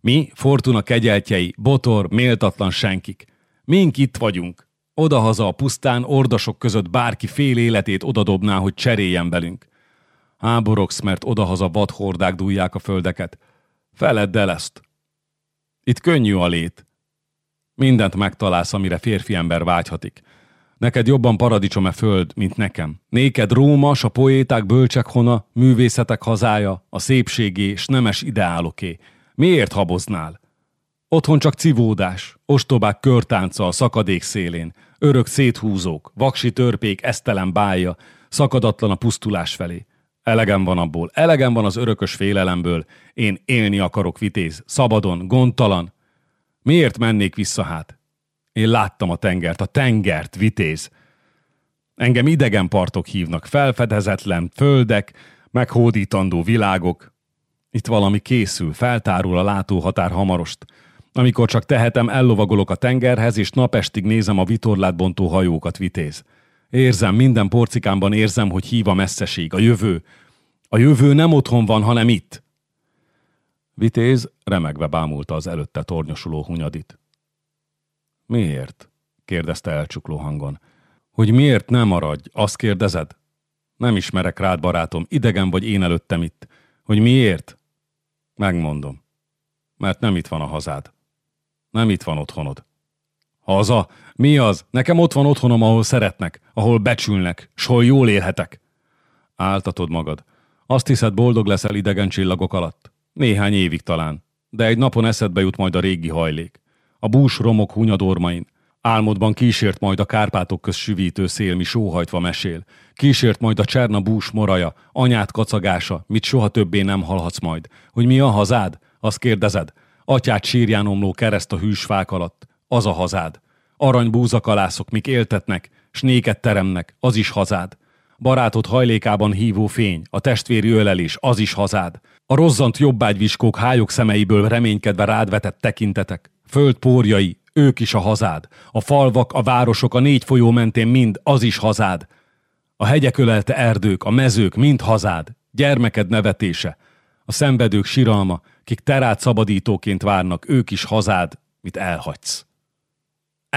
Mi, Fortuna kegyeltjei, botor, méltatlan senkik. Mink itt vagyunk. Odahaza a pusztán, ordasok között bárki fél életét odadobná, hogy cseréljen velünk. Háborogsz, mert odahaza vadhordák dúlják a földeket. Feledd el ezt. Itt könnyű a lét. Mindent megtalálsz, amire férfi ember vágyhatik. Neked jobban paradicsom-e föld, mint nekem. Néked Róma, a poéták bölcsek hona, művészetek hazája, a szépségé, s nemes ideáloké. Miért haboznál? Otthon csak civódás, ostobák körtánca a szakadék szélén, örök széthúzók, vaksi törpék esztelen bája, szakadatlan a pusztulás felé. Elegem van abból, elegem van az örökös félelemből, én élni akarok vitéz, szabadon, gondtalan. Miért mennék vissza hát? Én láttam a tengert, a tengert, vitéz. Engem idegen partok hívnak, felfedezetlen földek, meghódítandó világok, itt valami készül, feltárul a látóhatár hamarost. Amikor csak tehetem, ellovagolok a tengerhez, és napestig nézem a vitorlát bontó hajókat vitéz. Érzem, minden porcikámban érzem, hogy hív a messzeség, a jövő. A jövő nem otthon van, hanem itt. Vitéz remegve bámulta az előtte tornyosuló hunyadit. Miért? kérdezte elcsukló hangon. Hogy miért nem maradj, azt kérdezed? Nem ismerek rád, barátom, idegen vagy én előttem itt. Hogy miért? Megmondom. Mert nem itt van a hazád. Nem itt van otthonod. Haza? Mi az? Nekem ott van otthonom, ahol szeretnek, ahol becsülnek, s hol jól élhetek. Áltatod magad. Azt hiszed, boldog leszel idegen csillagok alatt? Néhány évig talán. De egy napon eszedbe jut majd a régi hajlék. A bús romok hunyadormain, Álmodban kísért majd a Kárpátok köz süvítő szélmi sóhajtva mesél. Kísért majd a cserna bús moraja, anyát kacagása, mit soha többé nem hallhatsz majd. Hogy mi a hazád? Azt kérdezed. Atyát sírján omló kereszt a hűsfák alatt. Az a hazád. Arany búzakalászok, mik éltetnek, s néket teremnek, az is hazád. Barátod hajlékában hívó fény, a testvéri ölelés, az is hazád. A rozzant jobbágyviskók hályok szemeiből reménykedve rád vetett tekintetek. Föld pórjai, ők is a hazád. A falvak, a városok, a négy folyó mentén mind az is hazád. A hegyek ölelte erdők, a mezők mind hazád. Gyermeked nevetése. A szenvedők siralma, kik terát szabadítóként várnak, ők is hazád, mit elhagysz.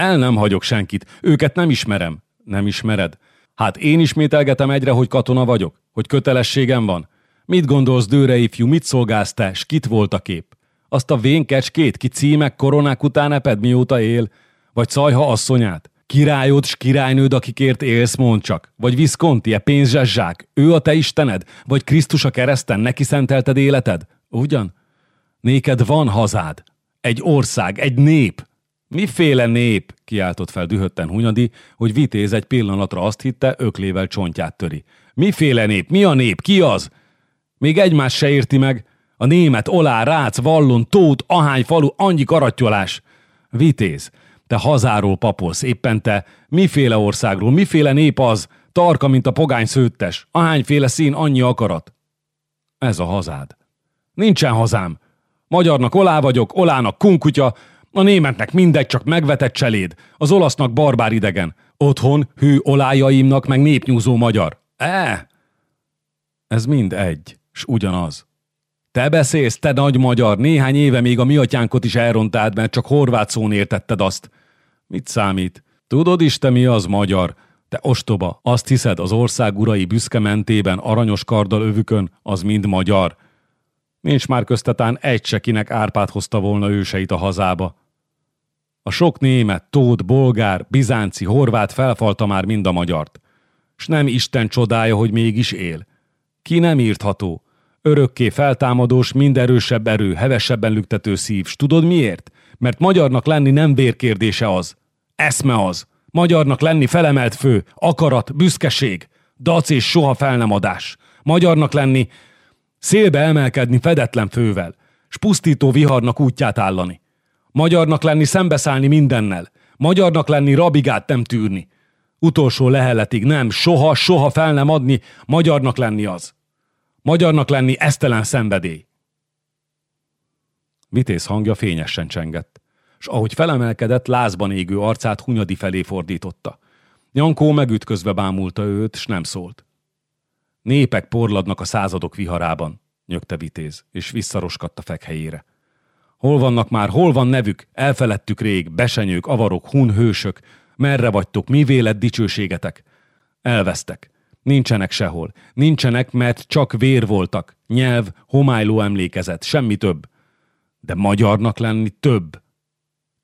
El nem hagyok senkit, őket nem ismerem. Nem ismered? Hát én ismételgetem egyre, hogy katona vagyok, hogy kötelességem van. Mit gondolsz, dőre ifjú, mit szolgálsz te, s kit volt a kép? Azt a vén kecskét, ki címek koronák után eped mióta él? Vagy Szajha asszonyát? Királyod s királynőd, akikért élsz, mond csak. Vagy Viszkonti, e pénzsezsák, ő a te istened? Vagy Krisztus a kereszten, neki szentelted életed? Ugyan? Néked van hazád. Egy ország, egy nép. Miféle nép? kiáltott fel dühötten Hunyadi, hogy vitéz egy pillanatra azt hitte, öklével csontját töri. Miféle nép? Mi a nép? Ki az? Még egymás se érti meg. A német, olá, rác, vallon, tót, ahány falu, annyi karattyolás. Vitéz, te hazáról papolsz, éppen te miféle országról, miféle nép az, tarka, mint a pogány szőttes, ahányféle szín, annyi akarat. Ez a hazád. Nincsen hazám. Magyarnak olá vagyok, olának kunkutya, a németnek mindegy, csak megvetett cseléd, az olasznak barbár idegen, otthon hű olájaimnak meg népnyúzó magyar. E? Ez mind egy, s ugyanaz. Te beszélsz, te nagy magyar, néhány éve még a mi atyánkot is elrontád, mert csak horvát szón értetted azt. Mit számít? Tudod is te mi az magyar? Te ostoba, azt hiszed az ország urai büszke mentében aranyos karddal övükön, az mind magyar. Nincs már köztetán egy se, kinek Árpád hozta volna őseit a hazába. A sok német, tót, bolgár, bizánci, horvát felfalta már mind a magyart. S nem Isten csodája, hogy mégis él. Ki nem írtható? Örökké feltámadós, mind erősebb erő, hevesebben lüktető szív. S tudod miért? Mert magyarnak lenni nem vérkérdése az. Eszme az. Magyarnak lenni felemelt fő, akarat, büszkeség, dac és soha fel nem adás. Magyarnak lenni, szélbe emelkedni fedetlen fővel, s pusztító viharnak útját állani. Magyarnak lenni szembeszállni mindennel. Magyarnak lenni rabigát nem tűrni. Utolsó leheletig nem, soha, soha fel nem adni, magyarnak lenni az. Magyarnak lenni esztelen szenvedély. Vitéz hangja fényesen csengett, s ahogy felemelkedett, lázban égő arcát Hunyadi felé fordította. Jankó megütközve bámulta őt, s nem szólt. Népek porladnak a századok viharában, nyögte Vitéz, és visszaroskadt a fekhelyére. Hol vannak már, hol van nevük? Elfeledtük rég, besenyők, avarok, hun hősök. Merre vagytok, mi vélet dicsőségetek? Elvesztek. Nincsenek sehol. Nincsenek, mert csak vér voltak. Nyelv, homályló emlékezet, semmi több. De magyarnak lenni több.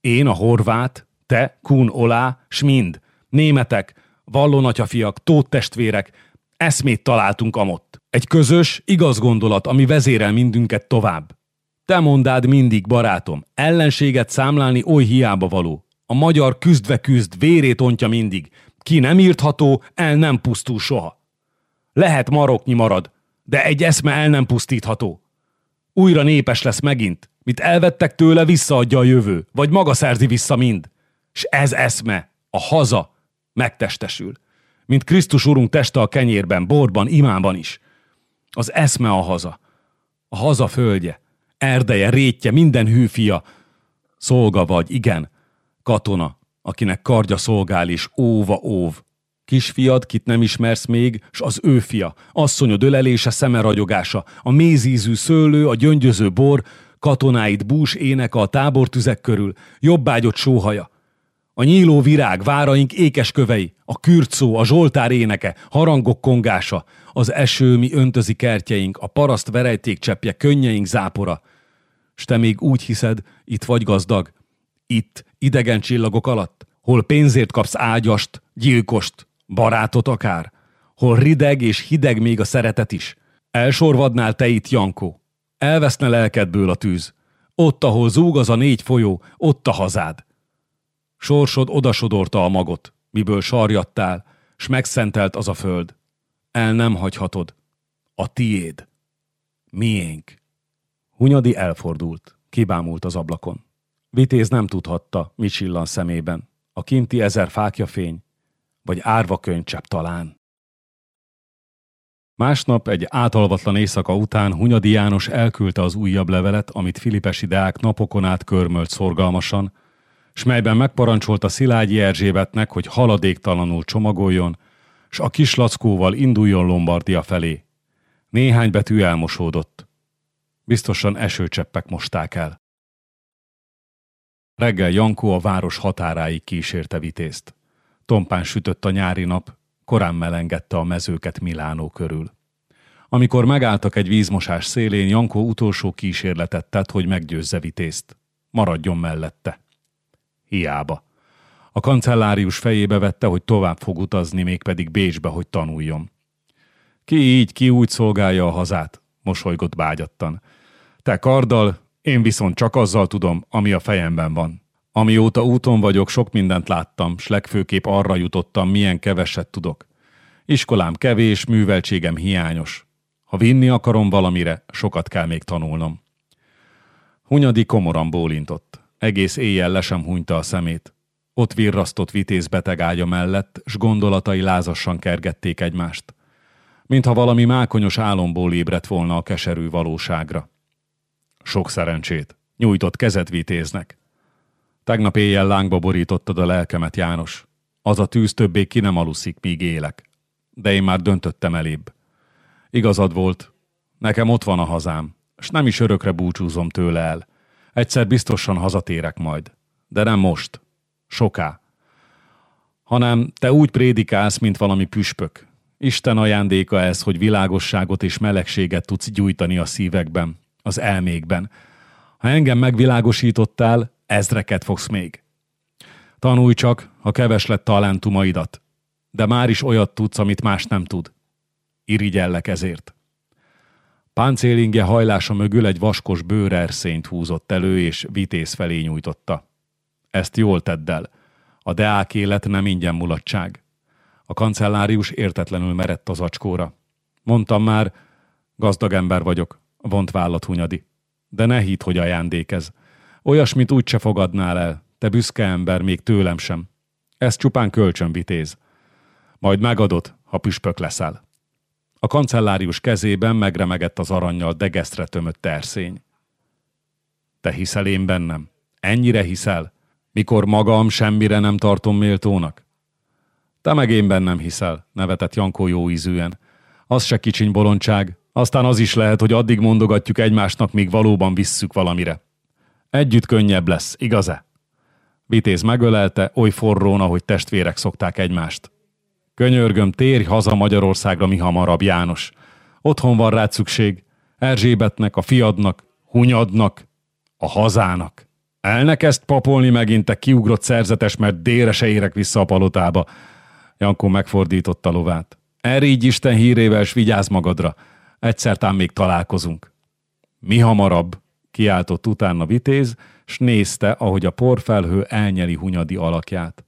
Én a horvát, te, kun olá, s mind. Németek, vallonatyafiak, tót testvérek, eszmét találtunk amott. Egy közös, igaz gondolat, ami vezérel mindünket tovább. Te mondád mindig, barátom, ellenséget számlálni oly hiába való. A magyar küzdve küzd, vérét ontja mindig. Ki nem írtható, el nem pusztul soha. Lehet maroknyi marad, de egy eszme el nem pusztítható. Újra népes lesz megint, mit elvettek tőle, visszaadja a jövő, vagy maga szerzi vissza mind. S ez eszme, a haza, megtestesül. Mint Krisztus Urunk teste a kenyérben, borban, imában is. Az eszme a haza. A haza földje erdeje, rétje, minden hűfia. Szolga vagy, igen, katona, akinek kardja szolgál és óva óv. Kisfiad, kit nem ismersz még, s az ő fia, asszonyod ölelése, szeme ragyogása, a mézízű szőlő, a gyöngyöző bor, katonáid bús éneke a tábortüzek körül, jobbágyott sóhaja. A nyíló virág, váraink ékes kövei, a kürtszó, a zsoltár éneke, harangok kongása, az eső, mi öntözi kertjeink, a paraszt verejtékcseppje, könnyeink zápora. S te még úgy hiszed, itt vagy gazdag? Itt, idegen csillagok alatt? Hol pénzért kapsz ágyast, gyilkost, barátot akár? Hol rideg és hideg még a szeretet is? Elsorvadnál te itt, Jankó. Elveszne lelkedből a tűz. Ott, ahol zúg az a négy folyó, ott a hazád. Sorsod odasodorta a magot, miből sarjattál, s megszentelt az a föld. El nem hagyhatod. A tiéd. Miénk. Hunyadi elfordult, kibámult az ablakon. Vitéz nem tudhatta, mi csillan szemében. A kinti ezer fákja fény, vagy árva könycsepp talán. Másnap egy átalvatlan éjszaka után Hunyadi János elküldte az újabb levelet, amit Filipesi Deák napokon át körmölt szorgalmasan, s melyben megparancsolta Szilágyi Erzsébetnek, hogy haladéktalanul csomagoljon, s a kislackóval induljon Lombardia felé. Néhány betű elmosódott. Biztosan esőcseppek mosták el. Reggel Jankó a város határáig kísérte vitézt. Tompán sütött a nyári nap, korán melengedte a mezőket Milánó körül. Amikor megálltak egy vízmosás szélén, Jankó utolsó kísérletet tett, hogy meggyőzze vitézt. Maradjon mellette. Hiába. A kancellárius fejébe vette, hogy tovább fog utazni, mégpedig Bécsbe, hogy tanuljon. Ki így, ki úgy szolgálja a hazát, mosolygott bágyattan. Te karddal, én viszont csak azzal tudom, ami a fejemben van. Amióta úton vagyok, sok mindent láttam, s legfőképp arra jutottam, milyen keveset tudok. Iskolám kevés, műveltségem hiányos. Ha vinni akarom valamire, sokat kell még tanulnom. Hunyadi komoran bólintott. Egész éjjel le sem hunyta a szemét. Ott virrasztott vitéz beteg ágya mellett, s gondolatai lázassan kergették egymást. Mintha valami mákonyos álomból ébredt volna a keserű valóságra. Sok szerencsét. Nyújtott kezet vitéznek. Tegnap éjjel lángba borítottad a lelkemet, János. Az a tűz többé ki nem aluszik, míg élek. De én már döntöttem elébb. Igazad volt. Nekem ott van a hazám, s nem is örökre búcsúzom tőle el. Egyszer biztosan hazatérek majd. De nem most. Soká. Hanem te úgy prédikálsz, mint valami püspök. Isten ajándéka ez, hogy világosságot és melegséget tudsz gyújtani a szívekben, az elmékben. Ha engem megvilágosítottál, ezreket fogsz még. Tanulj csak, keves lett talentumaidat, de már is olyat tudsz, amit más nem tud. Irigyellek ezért. Páncélingje hajlása mögül egy vaskos bőrerszényt húzott elő, és vitéz felé nyújtotta. Ezt jól tedd el. A deák élet nem ingyen mulatság. A kancellárius értetlenül merett az acskóra. Mondtam már, gazdag ember vagyok, vont vállat Hunyadi. De ne hidd, hogy ajándékez. Olyasmit úgyse fogadnál el, te büszke ember, még tőlem sem. Ez csupán kölcsönvitéz. Majd megadod, ha püspök leszel. A kancellárius kezében megremegett az aranyjal degesztre tömött terszény. Te hiszel én bennem? Ennyire hiszel? Mikor magam semmire nem tartom méltónak? Te meg én bennem hiszel, nevetett Jankó jó ízűen. Az se kicsiny bolondság, aztán az is lehet, hogy addig mondogatjuk egymásnak, míg valóban visszük valamire. Együtt könnyebb lesz, igaz-e? Vitéz megölelte, oly forrón, ahogy testvérek szokták egymást. Könyörgöm, térj haza Magyarországra mi hamarabb, János. Otthon van rád szükség. Erzsébetnek, a fiadnak, Hunyadnak, a hazának. Elnekezt papolni megint, te kiugrott szerzetes, mert délre se érek vissza a palotába. Jankó megfordította lovát. Erígy Isten hírével, s vigyázz magadra. Egyszertán még találkozunk. Mi hamarabb, kiáltott utána vitéz, s nézte, ahogy a porfelhő elnyeli Hunyadi alakját.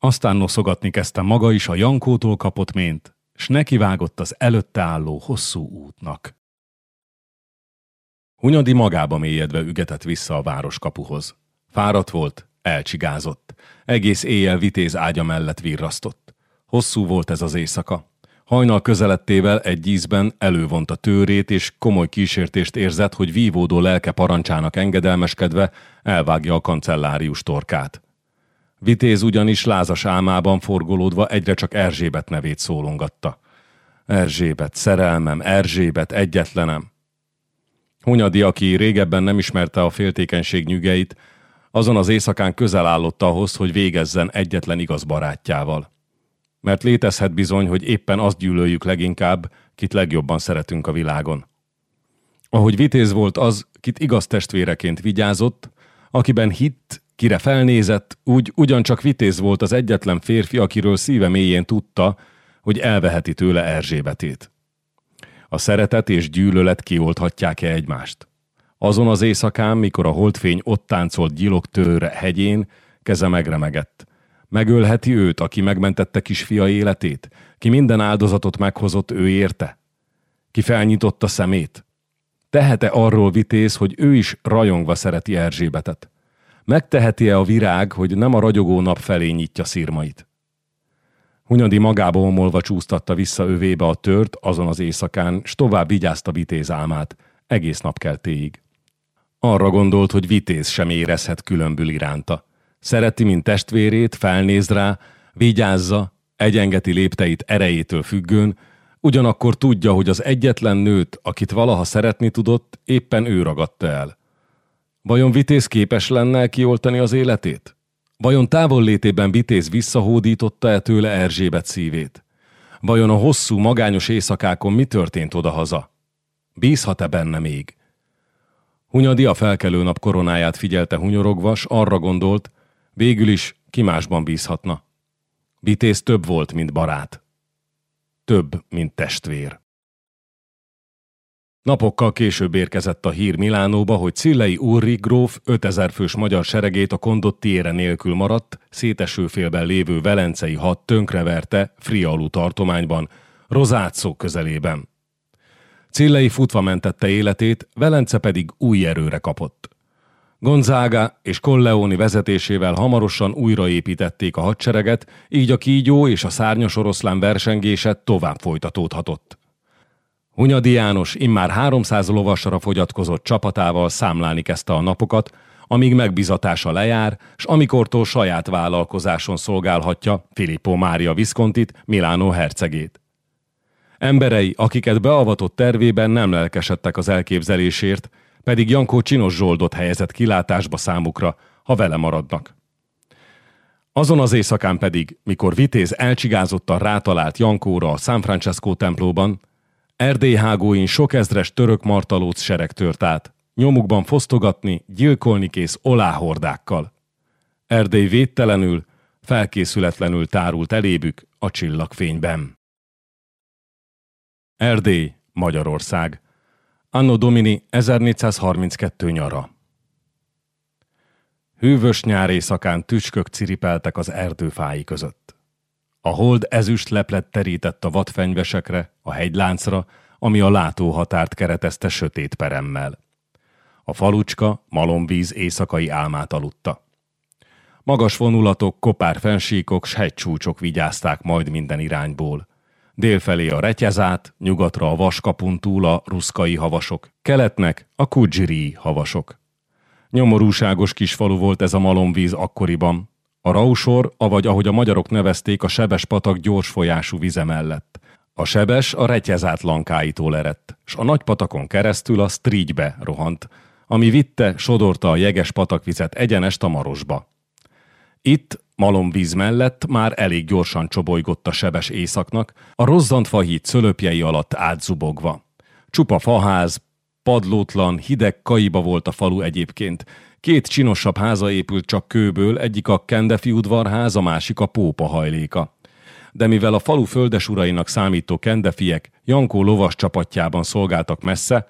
Aztán noszogatni kezdte maga is a Jankótól kapott mént, s nekivágott az előtte álló hosszú útnak. Hunyadi magába mélyedve ügetett vissza a városkapuhoz. Fáradt volt, elcsigázott. Egész éjjel vitéz ágya mellett virrasztott. Hosszú volt ez az éjszaka. Hajnal közelettével egy ízben elővonta tőrét, és komoly kísértést érzett, hogy vívódó lelke parancsának engedelmeskedve elvágja a kancellárius torkát. Vitéz ugyanis lázas álmában forgolódva egyre csak Erzsébet nevét szólongatta. Erzsébet, szerelmem, Erzsébet, egyetlenem. Hunyadi, aki régebben nem ismerte a féltékenység nyügeit, azon az éjszakán közel állott ahhoz, hogy végezzen egyetlen igaz barátjával. Mert létezhet bizony, hogy éppen azt gyűlöljük leginkább, kit legjobban szeretünk a világon. Ahogy vitéz volt az, kit igaz testvéreként vigyázott, akiben hitt Kire felnézett, úgy ugyancsak vitéz volt az egyetlen férfi, akiről szíve mélyén tudta, hogy elveheti tőle Erzsébetét. A szeretet és gyűlölet kiolthatják-e egymást? Azon az éjszakán, mikor a holdfény ott táncolt gyilok tőre hegyén, keze megremegett. Megölheti őt, aki megmentette kisfia életét? Ki minden áldozatot meghozott ő érte? Ki felnyitotta szemét? Tehete arról vitéz, hogy ő is rajongva szereti Erzsébetet? Megteheti-e a virág, hogy nem a ragyogó nap felé nyitja szirmait? Hunyadi magába omolva csúsztatta vissza övébe a tört azon az éjszakán, s tovább vigyázta vitéz álmát, egész napkeltéig. Arra gondolt, hogy vitéz sem érezhet különbül iránta. Szereti, mint testvérét, felnéz rá, vigyázza, egyengeti lépteit erejétől függőn, ugyanakkor tudja, hogy az egyetlen nőt, akit valaha szeretni tudott, éppen ő ragadta el. Vajon Vitéz képes lenne kioltani az életét? Vajon távollétében Vitéz visszahódította-e tőle Erzsébet szívét? Vajon a hosszú, magányos éjszakákon mi történt odahaza? Bízhat-e benne még? Hunyadi a felkelő nap koronáját figyelte hunyorogva, s arra gondolt, végül is ki másban bízhatna. Vitéz több volt, mint barát. Több, mint testvér. Napokkal később érkezett a hír Milánóba, hogy Cillei Úrri gróf 5000 fős magyar seregét a kondottiére nélkül maradt, szétesőfélben lévő velencei hat tönkreverte Frialu tartományban, Rozácó közelében. Cillei futva mentette életét, Velence pedig új erőre kapott. Gonzaga és Colleoni vezetésével hamarosan újraépítették a hadsereget, így a kígyó és a szárnyas oroszlán versengése tovább folytatódhatott. Hunyadi János immár 300 lovasra fogyatkozott csapatával számlálni kezdte a napokat, amíg megbizatása lejár, s amikortól saját vállalkozáson szolgálhatja Filippo Mária Viscontit, Milánó hercegét. Emberei, akiket beavatott tervében nem lelkesedtek az elképzelésért, pedig Jankó csinos zsoldot helyezett kilátásba számukra, ha vele maradnak. Azon az éjszakán pedig, mikor Vitéz elcsigázottan rátalált Jankóra a San Francesco templóban, Erdélyhágóin sok ezres török martalóc sereg tört át, nyomukban fosztogatni, gyilkolni kész oláhordákkal. Erdély védtelenül, felkészületlenül tárult elébük a csillagfényben. Erdély, Magyarország. Anno Domini 1432 nyara. Hűvös nyár éjszakán tücskök ciripeltek az erdőfái között. A hold ezüst leplet terített a vadfenyvesekre, a hegyláncra, ami a látóhatárt keretezte sötét peremmel. A falucska malomvíz éjszakai álmát aludta. Magas vonulatok, kopár fensíkok, s hegycsúcsok vigyázták majd minden irányból. Délfelé a retyezát, nyugatra a vaskapun túl a ruszkai havasok, keletnek a kudzsiri havasok. Nyomorúságos kis falu volt ez a malomvíz akkoriban. A Rausor, avagy ahogy a magyarok nevezték, a Sebes patak gyors folyású vize mellett. A Sebes a retyezát lankáitól eredt, s a nagy patakon keresztül a Strígybe rohant, ami vitte, sodorta a jeges patakvizet egyenest a Marosba. Itt, malomvíz mellett már elég gyorsan csobolygott a sebes éjszaknak, a rozzant fahíd szölöpjei alatt átzubogva. Csupa faház, padlótlan, hideg kaiba volt a falu egyébként. Két csinosabb háza épült csak kőből, egyik a Kendefi udvarház, a másik a Pópa hajléka. De mivel a falu földesurainak számító kendefiek Jankó lovas csapatjában szolgáltak messze,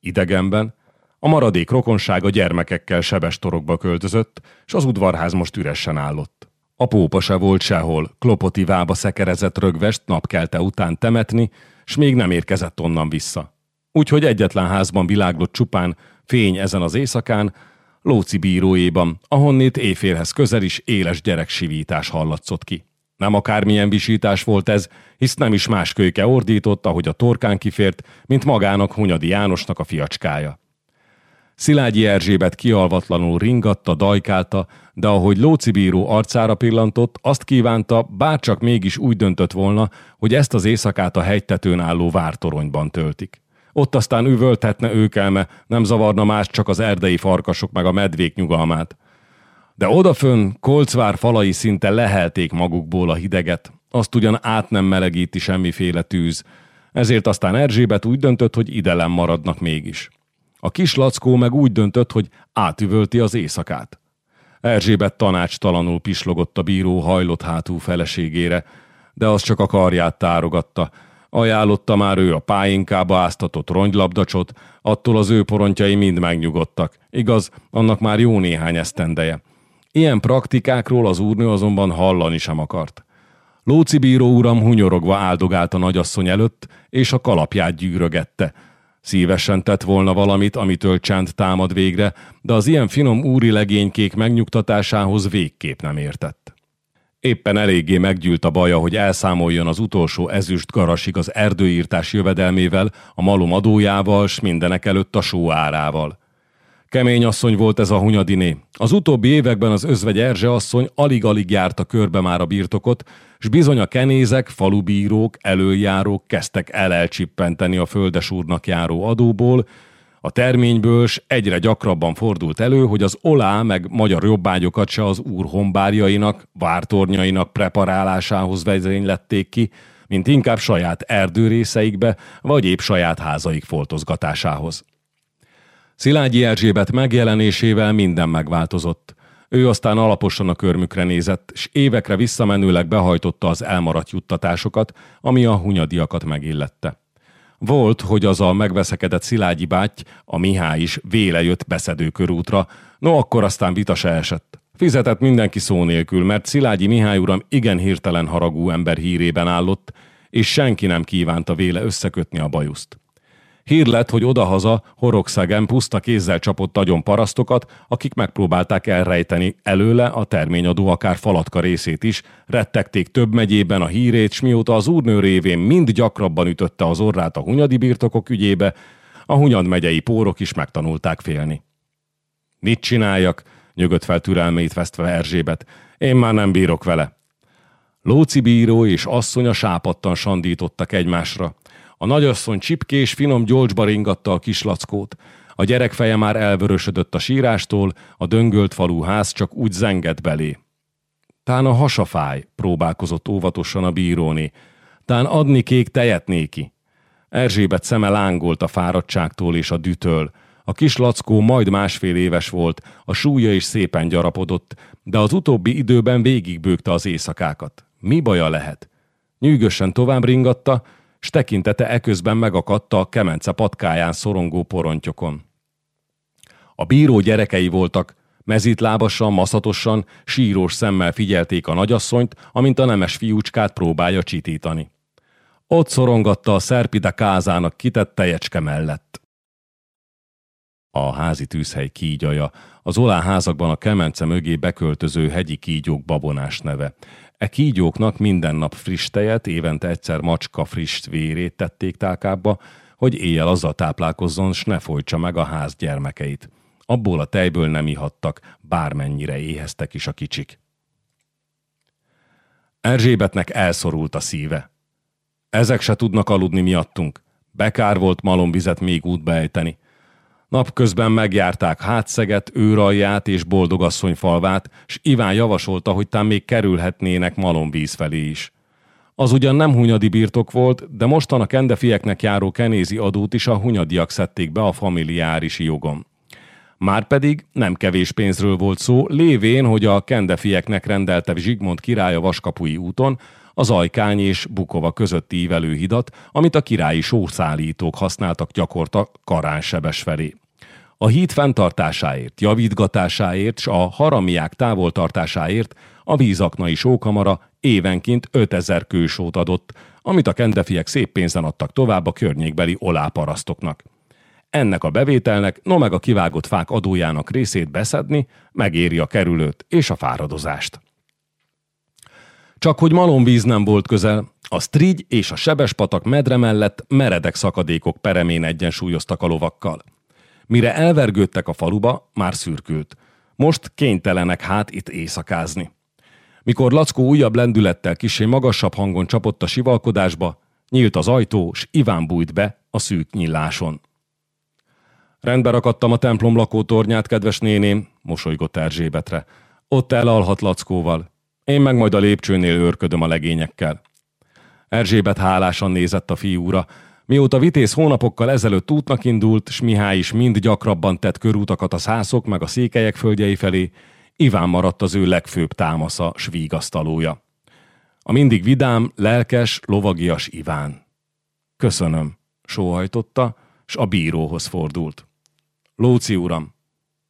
idegenben, a maradék rokonság a gyermekekkel sebes torokba költözött, és az udvarház most üresen állott. A pópa se volt sehol, klopoti vába szekerezett rögvest napkelte után temetni, s még nem érkezett onnan vissza. Úgyhogy egyetlen házban világlott csupán fény ezen az éjszakán, Lóci bíróéban, ahonnét éjfélhez közel is éles gyereksivítás hallatszott ki. Nem akármilyen visítás volt ez, hisz nem is más kölyke ordított, ahogy a torkán kifért, mint magának Hunyadi Jánosnak a fiacskája. Szilágyi Erzsébet kialvatlanul ringatta, dajkálta, de ahogy Lóci bíró arcára pillantott, azt kívánta, bárcsak mégis úgy döntött volna, hogy ezt az éjszakát a hegytetőn álló vártoronyban töltik. Ott aztán üvölthetne őkelme, nem zavarna más csak az erdei farkasok meg a medvék nyugalmát. De odafön Kolcvár falai szinte lehelték magukból a hideget, azt ugyan át nem melegíti semmiféle tűz, ezért aztán Erzsébet úgy döntött, hogy idelen maradnak mégis. A kis lackó meg úgy döntött, hogy átüvölti az éjszakát. Erzsébet tanácstalanul pislogott a bíró hajlott hátú feleségére, de az csak a karját tárogatta. Ajánlotta már ő a pályinkába áztatott rongylabdacsot, attól az ő porontjai mind megnyugodtak. Igaz, annak már jó néhány esztendeje. Ilyen praktikákról az úrnő azonban hallani sem akart. Lóci bíró uram hunyorogva áldogált a nagyasszony előtt, és a kalapját gyűrögette – Szívesen tett volna valamit, amitől csend támad végre, de az ilyen finom úri legénykék megnyugtatásához végképp nem értett. Éppen eléggé meggyűlt a baja, hogy elszámoljon az utolsó ezüst garasig az erdőírtás jövedelmével, a malom adójával, s mindenek előtt a só árával. Kemény asszony volt ez a hunyadiné. Az utóbbi években az özvegy Erzse asszony alig-alig járta körbe már a birtokot, s bizony a kenézek, falubírók, előjárók kezdtek elelcsippenteni a földesúrnak járó adóból, a terményből s egyre gyakrabban fordult elő, hogy az olá meg magyar jobbágyokat se az úr hombárjainak, vártornyainak preparálásához vezénylették ki, mint inkább saját erdőrészeikbe, vagy épp saját házaik foltozgatásához. Szilágyi Erzsébet megjelenésével minden megváltozott. Ő aztán alaposan a körmükre nézett, és évekre visszamenőleg behajtotta az elmaradt juttatásokat, ami a hunyadiakat megillette. Volt, hogy az a megveszekedett Szilágyi báty, a Mihály is véle jött beszedőkörútra, no akkor aztán vita se esett. Fizetett mindenki szó nélkül, mert Szilágyi Mihály uram igen hirtelen haragú ember hírében állott, és senki nem kívánta véle összekötni a bajuszt. Hír lett, hogy odahaza Horogszegen puszta kézzel csapott agyon parasztokat, akik megpróbálták elrejteni előle a terményadó akár falatka részét is, rettegték több megyében a hírét, s mióta az úrnő révén mind gyakrabban ütötte az orrát a hunyadi birtokok ügyébe, a hunyad megyei pórok is megtanulták félni. Mit csináljak? nyögött fel türelmét vesztve Erzsébet. Én már nem bírok vele. Lóci bíró és asszonya sápattan sandítottak egymásra. A nagyasszony csipkés, finom gyolcsba ringatta a kislackót. A gyerek feje már elvörösödött a sírástól, a döngölt falú ház csak úgy zengett belé. Tán a hasafáj, próbálkozott óvatosan a bíróni. Tán adni kék tejet néki. Erzsébet szeme lángolt a fáradtságtól és a dütől. A kis lackó majd másfél éves volt, a súlya is szépen gyarapodott, de az utóbbi időben végigbőgte az éjszakákat. Mi baja lehet? Nyűgösen tovább ringatta, s tekintete eközben megakadta a kemence patkáján szorongó porontyokon. A bíró gyerekei voltak, mezítlábasan, maszatosan, sírós szemmel figyelték a nagyasszonyt, amint a nemes fiúcskát próbálja csitítani. Ott szorongatta a szerpide kázának kitett tejecske mellett. A házi tűzhely kígyaja, az olán házakban a kemence mögé beköltöző hegyi kígyók babonás neve. E kígyóknak minden nap friss tejet, évente egyszer macska friss vérét tették tálkába, hogy éjjel azzal táplálkozzon, s ne folytsa meg a ház gyermekeit. Abból a tejből nem ihattak, bármennyire éheztek is a kicsik. Erzsébetnek elszorult a szíve. Ezek se tudnak aludni miattunk. Bekár volt malomvizet még útba ejteni. Napközben megjárták Hátszeget, őralját és Boldogasszony falvát, s Iván javasolta, hogy tám még kerülhetnének malomvíz felé is. Az ugyan nem hunyadi birtok volt, de mostan a kendefieknek járó kenézi adót is a hunyadiak szedték be a familiárisi jogom. Márpedig nem kevés pénzről volt szó, lévén, hogy a kendefieknek rendelte Zsigmond királya Vaskapui úton, az Ajkány és Bukova közötti ívelőhidat, amit a királyi sószállítók használtak gyakorta Karánsebes felé. A híd fenntartásáért, javítgatásáért s a haramiák távoltartásáért a vízaknai sókamara évenként 5000 kősót adott, amit a kendefiek szép pénzen adtak tovább a környékbeli oláparasztoknak. Ennek a bevételnek, no meg a kivágott fák adójának részét beszedni, megéri a kerülőt és a fáradozást. Csak hogy malomvíz nem volt közel, a strigy és a sebespatak medre mellett meredek szakadékok peremén egyensúlyoztak a lovakkal. Mire elvergődtek a faluba, már szürkült. Most kénytelenek hát itt éjszakázni. Mikor Lackó újabb lendülettel kisé magasabb hangon csapott a sivalkodásba, nyílt az ajtó, s Iván bújt be a szűk nyilláson. Rendbe rakadtam a templom lakótornyát, kedves néném, mosolygott Erzsébetre. Ott elalhat Lackóval. Én meg majd a lépcsőnél őrködöm a legényekkel. Erzsébet hálásan nézett a fiúra. Mióta Vitéz hónapokkal ezelőtt útnak indult, s Mihály is mind gyakrabban tett körútakat a szászok meg a székelyek földjei felé, Iván maradt az ő legfőbb támasza, s vígasztalója. A mindig vidám, lelkes, lovagias Iván. Köszönöm, sóhajtotta, s a bíróhoz fordult. Lóci uram,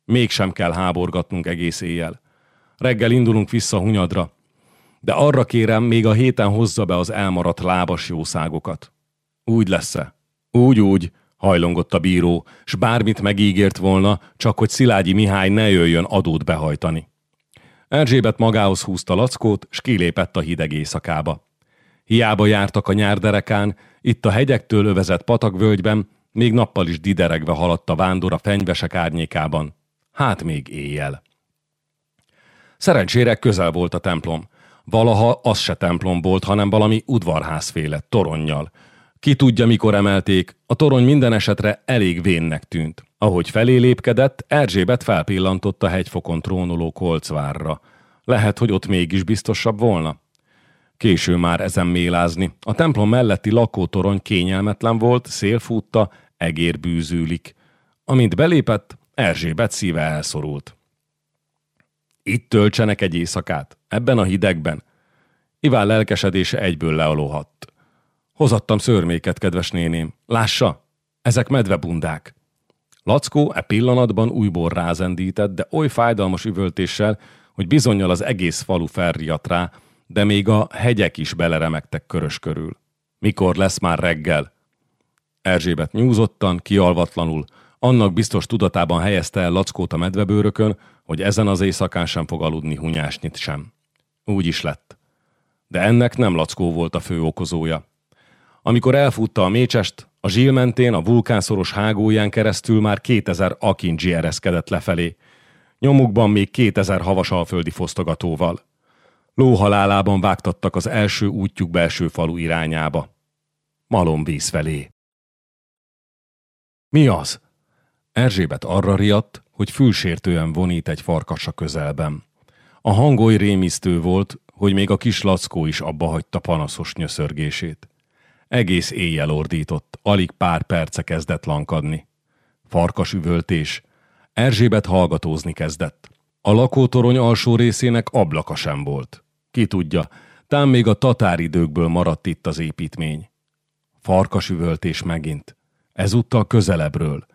mégsem kell háborgatnunk egész éjjel. Reggel indulunk vissza Hunyadra, de arra kérem, még a héten hozza be az elmaradt lábas jószágokat. Úgy lesz-e? Úgy, úgy, hajlongott a bíró, s bármit megígért volna, csak hogy Szilágyi Mihály ne jöjjön adót behajtani. Erzsébet magához húzta lackót, s kilépett a hideg éjszakába. Hiába jártak a nyárderekán, itt a hegyektől övezett patakvölgyben, még nappal is dideregve haladt a vándor a fenyvesek árnyékában. Hát még éjjel. Szerencsére közel volt a templom. Valaha az se templom volt, hanem valami udvarházféle, toronnyal. Ki tudja, mikor emelték, a torony minden esetre elég vénnek tűnt. Ahogy felé lépkedett, Erzsébet felpillantott a hegyfokon trónoló kolcvárra. Lehet, hogy ott mégis biztosabb volna? Késő már ezen mélázni. A templom melletti lakótorony kényelmetlen volt, szélfútta, egér bűzűlik. Amint belépett, Erzsébet szíve elszorult. Itt töltsenek egy éjszakát, ebben a hidegben. Iván lelkesedése egyből lealohadt. Hozattam szörméket, kedves néném. Lássa, ezek medvebundák. Lackó e pillanatban újból rázendített, de oly fájdalmas üvöltéssel, hogy bizonyal az egész falu felriadt rá, de még a hegyek is beleremegtek körös körül. Mikor lesz már reggel? Erzsébet nyúzottan, kialvatlanul, annak biztos tudatában helyezte el Lackót a medvebőrökön, hogy ezen az éjszakán sem fog aludni hunyásnyit sem. Úgy is lett. De ennek nem Lackó volt a fő okozója. Amikor elfutta a mécsest, a zsíl mentén a vulkánszoros hágóján keresztül már 2000 akincsi ereszkedett lefelé. Nyomukban még 2000 havasalföldi fosztogatóval. Lóhalálában vágtattak az első útjuk belső falu irányába. Malomvíz felé. Mi az? Erzsébet arra riadt, hogy fülsértően vonít egy farkas a közelben. A hangoly rémisztő volt, hogy még a kis lackó is abba hagyta panaszos nyöszörgését. Egész éjjel ordított, alig pár perce kezdett lankadni. Farkas üvöltés. Erzsébet hallgatózni kezdett. A lakótorony alsó részének ablaka sem volt. Ki tudja, tám még a tatáridőkből maradt itt az építmény. Farkas üvöltés megint. Ezúttal közelebbről.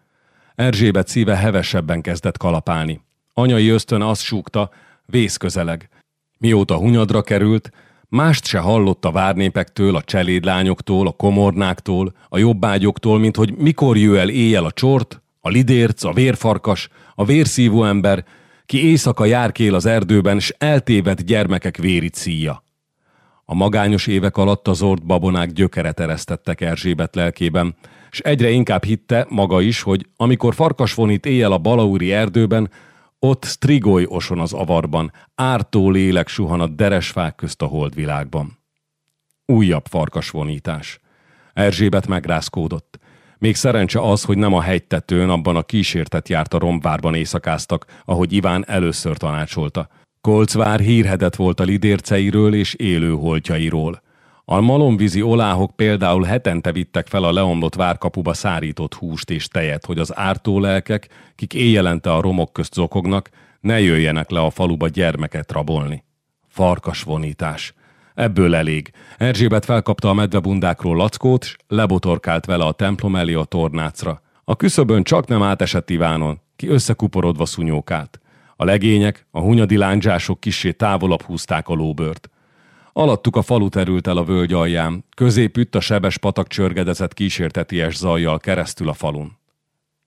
Erzsébet szíve hevesebben kezdett kalapálni. Anyai ösztön azt súgta, vész közeleg. Mióta hunyadra került, mást se hallott a várnépektől, a cselédlányoktól, a komornáktól, a jobbágyoktól, mint hogy mikor jöjj el éjjel a csort, a lidérc, a vérfarkas, a vérszívó ember, ki éjszaka járkél az erdőben, s eltévedt gyermekek vérit szíja. A magányos évek alatt az ort babonák gyökeret eresztettek Erzsébet lelkében, s egyre inkább hitte maga is, hogy amikor farkas vonít éjjel a Balauri erdőben, ott strigoly oson az avarban, ártó lélek suhan a deresfák közt a holdvilágban. Újabb farkasvonítás. Erzsébet megrázkódott. Még szerencse az, hogy nem a hegytetőn, abban a kísértet járt a rombvárban éjszakáztak, ahogy Iván először tanácsolta. Kolcvár hírhedet volt a lidérceiről és élő holtjairól. A malomvízi oláhok például hetente vittek fel a leomlott várkapuba szárított húst és tejet, hogy az ártó lelkek, kik éjjelente a romok közt zokognak, ne jöjjenek le a faluba gyermeket rabolni. Farkas vonítás. Ebből elég. Erzsébet felkapta a medvebundákról lackót, s lebotorkált vele a templom elé a tornácra. A küszöbön csak nem átesett Ivánon, ki összekuporodva szunyókált. A legények, a hunyadi lándzsások kissé távolabb húzták a lóbört. Alattuk a falu terült el a völgy alján, középütt a sebes patak csörgedezett kísérteties zajjal keresztül a falun.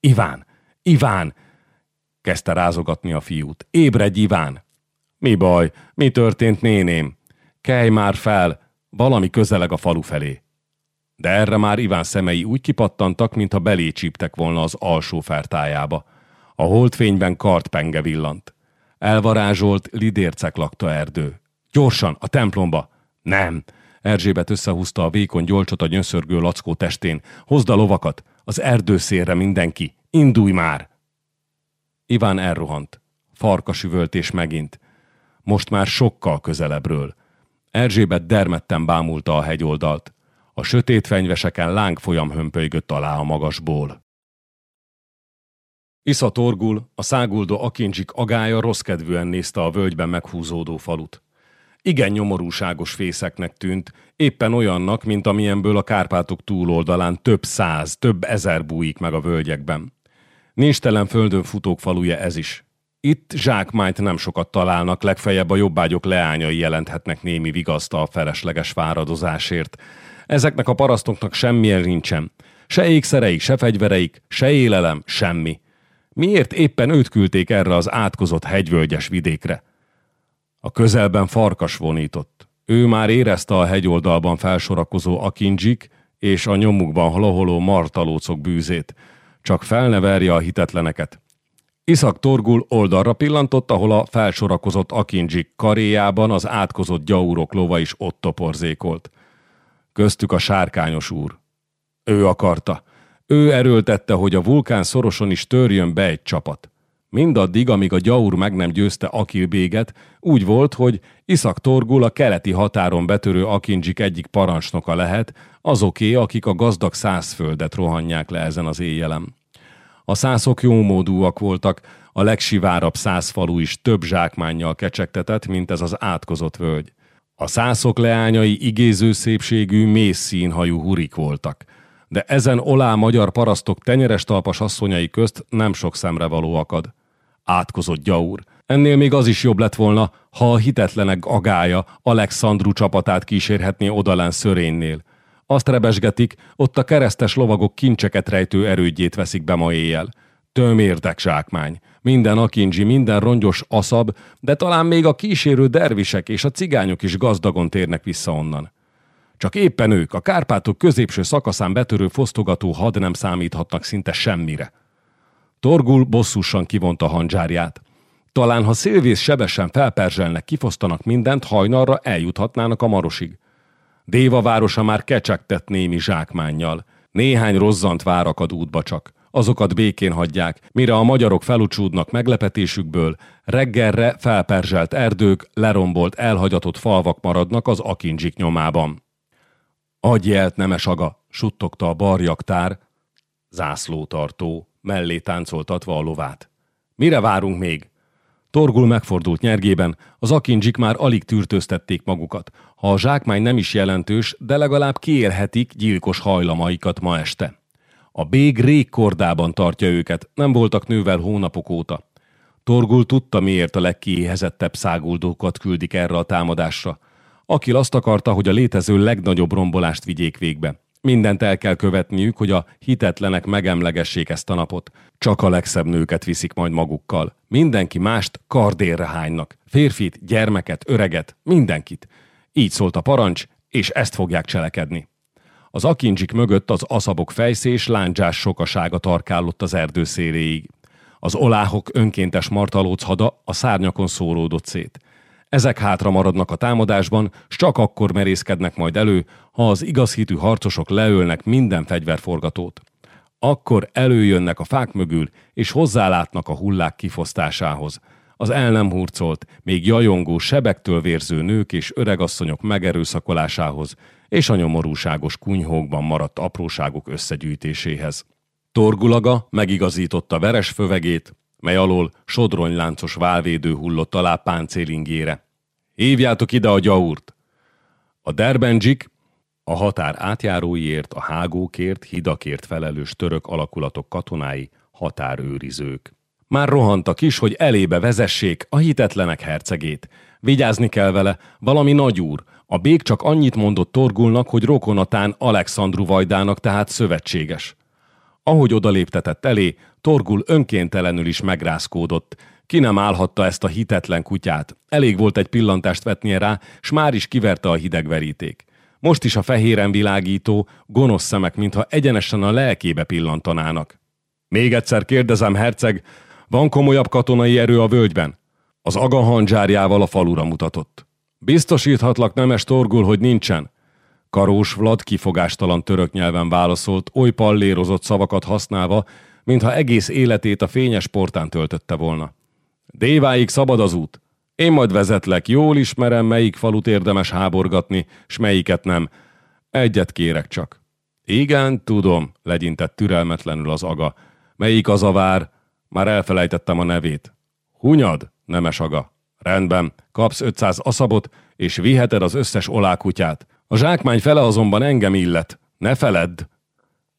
Iván! Iván! kezdte rázogatni a fiút. Ébredj, Iván! Mi baj? Mi történt, néném? Kelj már fel! Valami közeleg a falu felé. De erre már Iván szemei úgy kipattantak, mintha belé csíptek volna az alsó fertájába. A holdfényben kartpenge villant. Elvarázsolt, lidércek lakta erdő. Gyorsan, a templomba! Nem! Erzsébet összehúzta a vékony gyolcsot a nyöszörgő lackó testén. Hozd a lovakat! Az erdőszélre mindenki! Indulj már! Iván elrohant. Farkas üvöltés megint. Most már sokkal közelebbről. Erzsébet dermedten bámulta a hegyoldalt. A sötét fenyveseken lángfolyam hömpölygött alá a magasból. Isza torgul, a száguldó akincsik agája rossz kedvűen nézte a völgyben meghúzódó falut igen nyomorúságos fészeknek tűnt, éppen olyannak, mint amilyenből a Kárpátok túloldalán több száz, több ezer bújik meg a völgyekben. Nincstelen földön futók faluja ez is. Itt zsákmányt nem sokat találnak, legfeljebb a jobbágyok leányai jelenthetnek némi vigaszt a felesleges fáradozásért. Ezeknek a parasztoknak semmilyen nincsen. Se ékszereik, se fegyvereik, se élelem, semmi. Miért éppen őt küldték erre az átkozott hegyvölgyes vidékre? A közelben farkas vonított. Ő már érezte a hegyoldalban felsorakozó akincsik és a nyomukban loholó martalócok bűzét. Csak felneverje a hitetleneket. Iszak Torgul oldalra pillantott, ahol a felsorakozott akincsik karéjában az átkozott gyaurok lova is ott toporzékolt. Köztük a sárkányos úr. Ő akarta. Ő erőltette, hogy a vulkán szoroson is törjön be egy csapat. Mindaddig, amíg a gyaur meg nem győzte Akilbéget, úgy volt, hogy Iszak Torgul a keleti határon betörő Akincsik egyik parancsnoka lehet, azoké, akik a gazdag százföldet rohanják le ezen az éjjelem. A szászok jómódúak voltak, a legsivárabb százfalu is több zsákmánnyal kecsegtetett, mint ez az átkozott völgy. A szászok leányai igéző szépségű, mész színhajú hurik voltak – de ezen olá magyar parasztok tenyeres talpas asszonyai közt nem sok szemre való akad átkozott gyaur. Ennél még az is jobb lett volna, ha a hitetlenek agája Alexandru csapatát kísérhetné odalán szörénynél. Azt rebesgetik, ott a keresztes lovagok kincseket rejtő erődjét veszik be ma éjjel. Tömérdek zsákmány. Minden akincsi, minden rongyos aszab, de talán még a kísérő dervisek és a cigányok is gazdagon térnek vissza onnan. Csak éppen ők, a Kárpátok középső szakaszán betörő fosztogató had nem számíthatnak szinte semmire. Torgul bosszusan kivonta handzsárját. Talán, ha szélvész sebesen felperzselnek, kifosztanak mindent, hajnalra eljuthatnának a marosig. Déva városa már kecsegtett némi zsákmánnyal. Néhány rozzant várakad útba csak. Azokat békén hagyják, mire a magyarok felucsúdnak meglepetésükből, reggelre felperzselt erdők, lerombolt, elhagyatott falvak maradnak az akincsik nyomában. Adj jelt, nemes aga, suttogta a barjaktár, zászlótartó, mellé táncoltatva a lovát. Mire várunk még? Torgul megfordult nyergében, az akincsik már alig tűrtőztették magukat. Ha a zsákmány nem is jelentős, de legalább kiélhetik gyilkos hajlamaikat ma este. A bég régkordában tartja őket, nem voltak nővel hónapok óta. Torgul tudta, miért a legkiéhezettebb száguldókat küldik erre a támadásra. Aki azt akarta, hogy a létező legnagyobb rombolást vigyék végbe. Mindent el kell követniük, hogy a hitetlenek megemlegessék ezt a napot. Csak a legszebb nőket viszik majd magukkal. Mindenki mást kardérre hánynak. Férfit, gyermeket, öreget, mindenkit. Így szólt a parancs, és ezt fogják cselekedni. Az akincsik mögött az aszabok fejszés láncsás sokasága tarkálott az erdő széléig. Az oláhok önkéntes martalóc hada a szárnyakon szóródott szét. Ezek hátra maradnak a támadásban, s csak akkor merészkednek majd elő, ha az igazhitű harcosok leölnek minden fegyverforgatót. Akkor előjönnek a fák mögül, és hozzálátnak a hullák kifosztásához. Az el nem hurcolt, még jajongó, sebektől vérző nők és öregasszonyok megerőszakolásához, és a nyomorúságos kunyhókban maradt apróságok összegyűjtéséhez. Torgulaga megigazította veres fövegét, mely alól sodronyláncos válvédő hullott alá páncélingére. Hívjátok ide a gyaurt! A derbendzsik, a határ átjáróiért, a hágókért, hidakért felelős török alakulatok katonái, határőrizők. Már rohantak is, hogy elébe vezessék a hitetlenek hercegét. Vigyázni kell vele, valami nagyúr. A bék csak annyit mondott Torgulnak, hogy rokonatán Alexandru Vajdának, tehát szövetséges. Ahogy odaléptetett elé, Torgul önkéntelenül is megrázkódott. Ki nem állhatta ezt a hitetlen kutyát. Elég volt egy pillantást vetnie rá, s már is kiverte a hidegveríték. Most is a fehéren világító, gonosz szemek, mintha egyenesen a lelkébe pillantanának. Még egyszer kérdezem, herceg, van komolyabb katonai erő a völgyben? Az aga handzsárjával a falura mutatott. Biztosíthatlak, nemes Torgul, hogy nincsen. Karós Vlad kifogástalan török nyelven válaszolt, oly pallérozott szavakat használva, mintha egész életét a fényes portán töltötte volna. Déváig szabad az út. Én majd vezetlek, jól ismerem, melyik falut érdemes háborgatni, s melyiket nem. Egyet kérek csak. Igen, tudom, legyintett türelmetlenül az aga. Melyik az a vár? Már elfelejtettem a nevét. Hunyad, nemes aga. Rendben, kapsz 500 aszabot, és viheted az összes olákutyát. A zsákmány fele azonban engem illet. Ne feledd!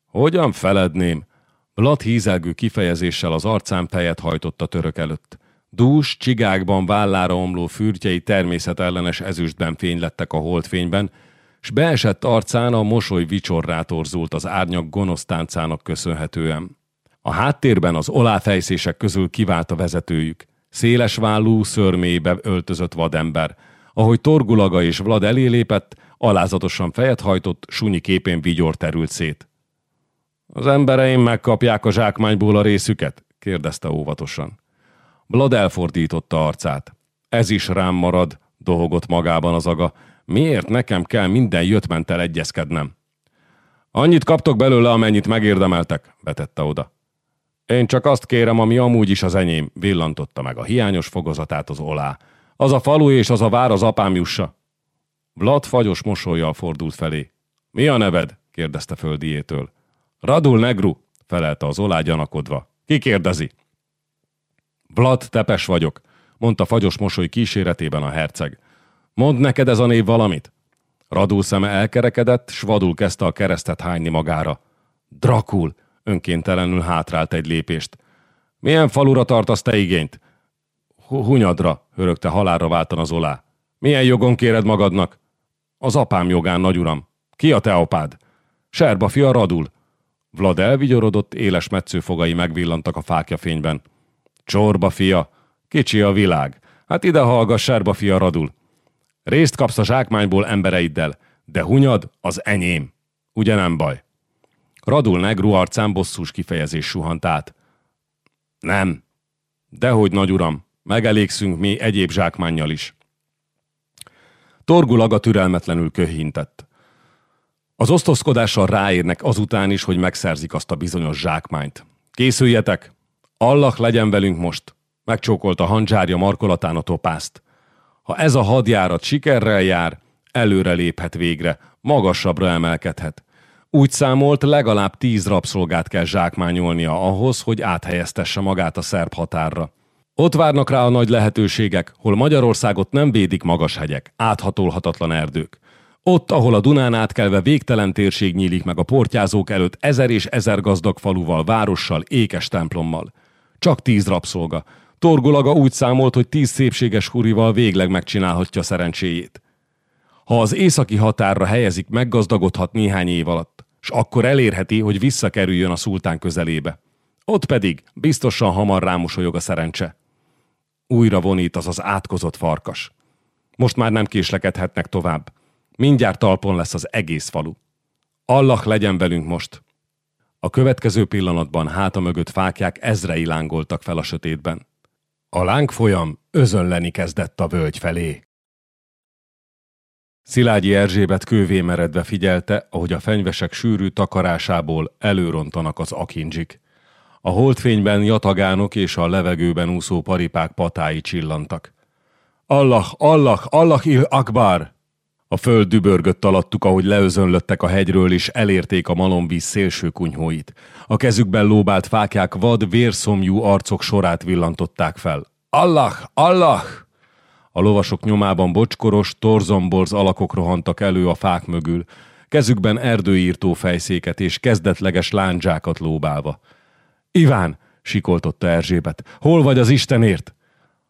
Hogyan feledném? Lat hízelgő kifejezéssel az arcán fejet hajtott a török előtt. Dús, csigákban vállára omló fürtjei természetellenes ezüstben fénylettek a holdfényben, s beesett arcán a mosoly vicsorrá torzult az árnyak gonosz táncának köszönhetően. A háttérben az oláfejszések közül kivált a vezetőjük. Széles vállú, szörmébe öltözött vadember. Ahogy Torgulaga és Vlad elé lépett, alázatosan fejet hajtott, sunyi képén vigyor terült szét. Az embereim megkapják a zsákmányból a részüket? kérdezte óvatosan. Blad elfordította arcát. Ez is rám marad, dohogott magában az aga. Miért nekem kell minden jöttmentel egyezkednem? Annyit kaptok belőle, amennyit megérdemeltek, vetette oda. Én csak azt kérem, ami amúgy is az enyém, villantotta meg a hiányos fogozatát az olá. Az a falu és az a vár az apám jussa. Vlad fagyos mosolyjal fordult felé. Mi a neved? kérdezte földiétől. Radul Negru, felelte az olá gyanakodva. Ki kérdezi? Vlad Tepes vagyok, mondta fagyos mosoly kíséretében a herceg. Mond neked ez a név valamit? Radul szeme elkerekedett, s vadul kezdte a keresztet hányni magára. Drakul, önkéntelenül hátrált egy lépést. Milyen falura tartasz te igényt? Hunyadra, hörögte halálra váltan az olá. Milyen jogon kéred magadnak? Az apám jogán, nagyuram. Ki a te apád? Serba fia Radul. Vlad elvigyorodott, éles metszőfogai megvillantak a fákja fényben. Csorba fia, kicsi a világ. Hát ide hallgass, Serba fia Radul. Részt kapsz a zsákmányból embereiddel, de hunyad az enyém. Ugye nem baj? Radul Negru arcán bosszús kifejezés suhant át. Nem. Dehogy, nagy uram, megelégszünk mi egyéb zsákmánnyal is. Torgulaga türelmetlenül köhintett. Az osztozkodással ráérnek azután is, hogy megszerzik azt a bizonyos zsákmányt. Készüljetek! Allah legyen velünk most! Megcsókolta handzsárja markolatán a topászt. Ha ez a hadjárat sikerrel jár, előre léphet végre, magasabbra emelkedhet. Úgy számolt, legalább tíz rabszolgát kell zsákmányolnia ahhoz, hogy áthelyeztesse magát a szerb határra. Ott várnak rá a nagy lehetőségek, hol Magyarországot nem védik magas hegyek, áthatolhatatlan erdők. Ott, ahol a Dunán átkelve végtelen térség nyílik meg a portyázók előtt ezer és ezer gazdag faluval, várossal, ékes templommal. Csak tíz rabszolga. Torgolaga úgy számolt, hogy tíz szépséges hurival végleg megcsinálhatja szerencséjét. Ha az északi határra helyezik, meggazdagodhat néhány év alatt, és akkor elérheti, hogy visszakerüljön a szultán közelébe. Ott pedig biztosan hamar rámosolyog a szerencse. Újra vonít az az átkozott farkas. Most már nem késlekedhetnek tovább. Mindjárt talpon lesz az egész falu. Allah legyen velünk most! A következő pillanatban háta mögött fákják ezrei lángoltak fel a sötétben. A lángfolyam özönleni kezdett a völgy felé. Szilágyi Erzsébet kővé meredve figyelte, ahogy a fenyvesek sűrű takarásából előrontanak az akincsik. A holdfényben jatagánok és a levegőben úszó paripák patái csillantak. Allah, Allah, Allah il akbar! A föld dübörgött alattuk, ahogy leözönlöttek a hegyről, és elérték a malomvíz szélső kunyhóit. A kezükben lóbált fákják vad, vérszomjú arcok sorát villantották fel. Allah, Allah! A lovasok nyomában bocskoros, torzomborz alakok rohantak elő a fák mögül, kezükben erdőírtó fejszéket és kezdetleges lándzsákat lóbálva. Iván! sikoltotta Erzsébet. Hol vagy az Istenért?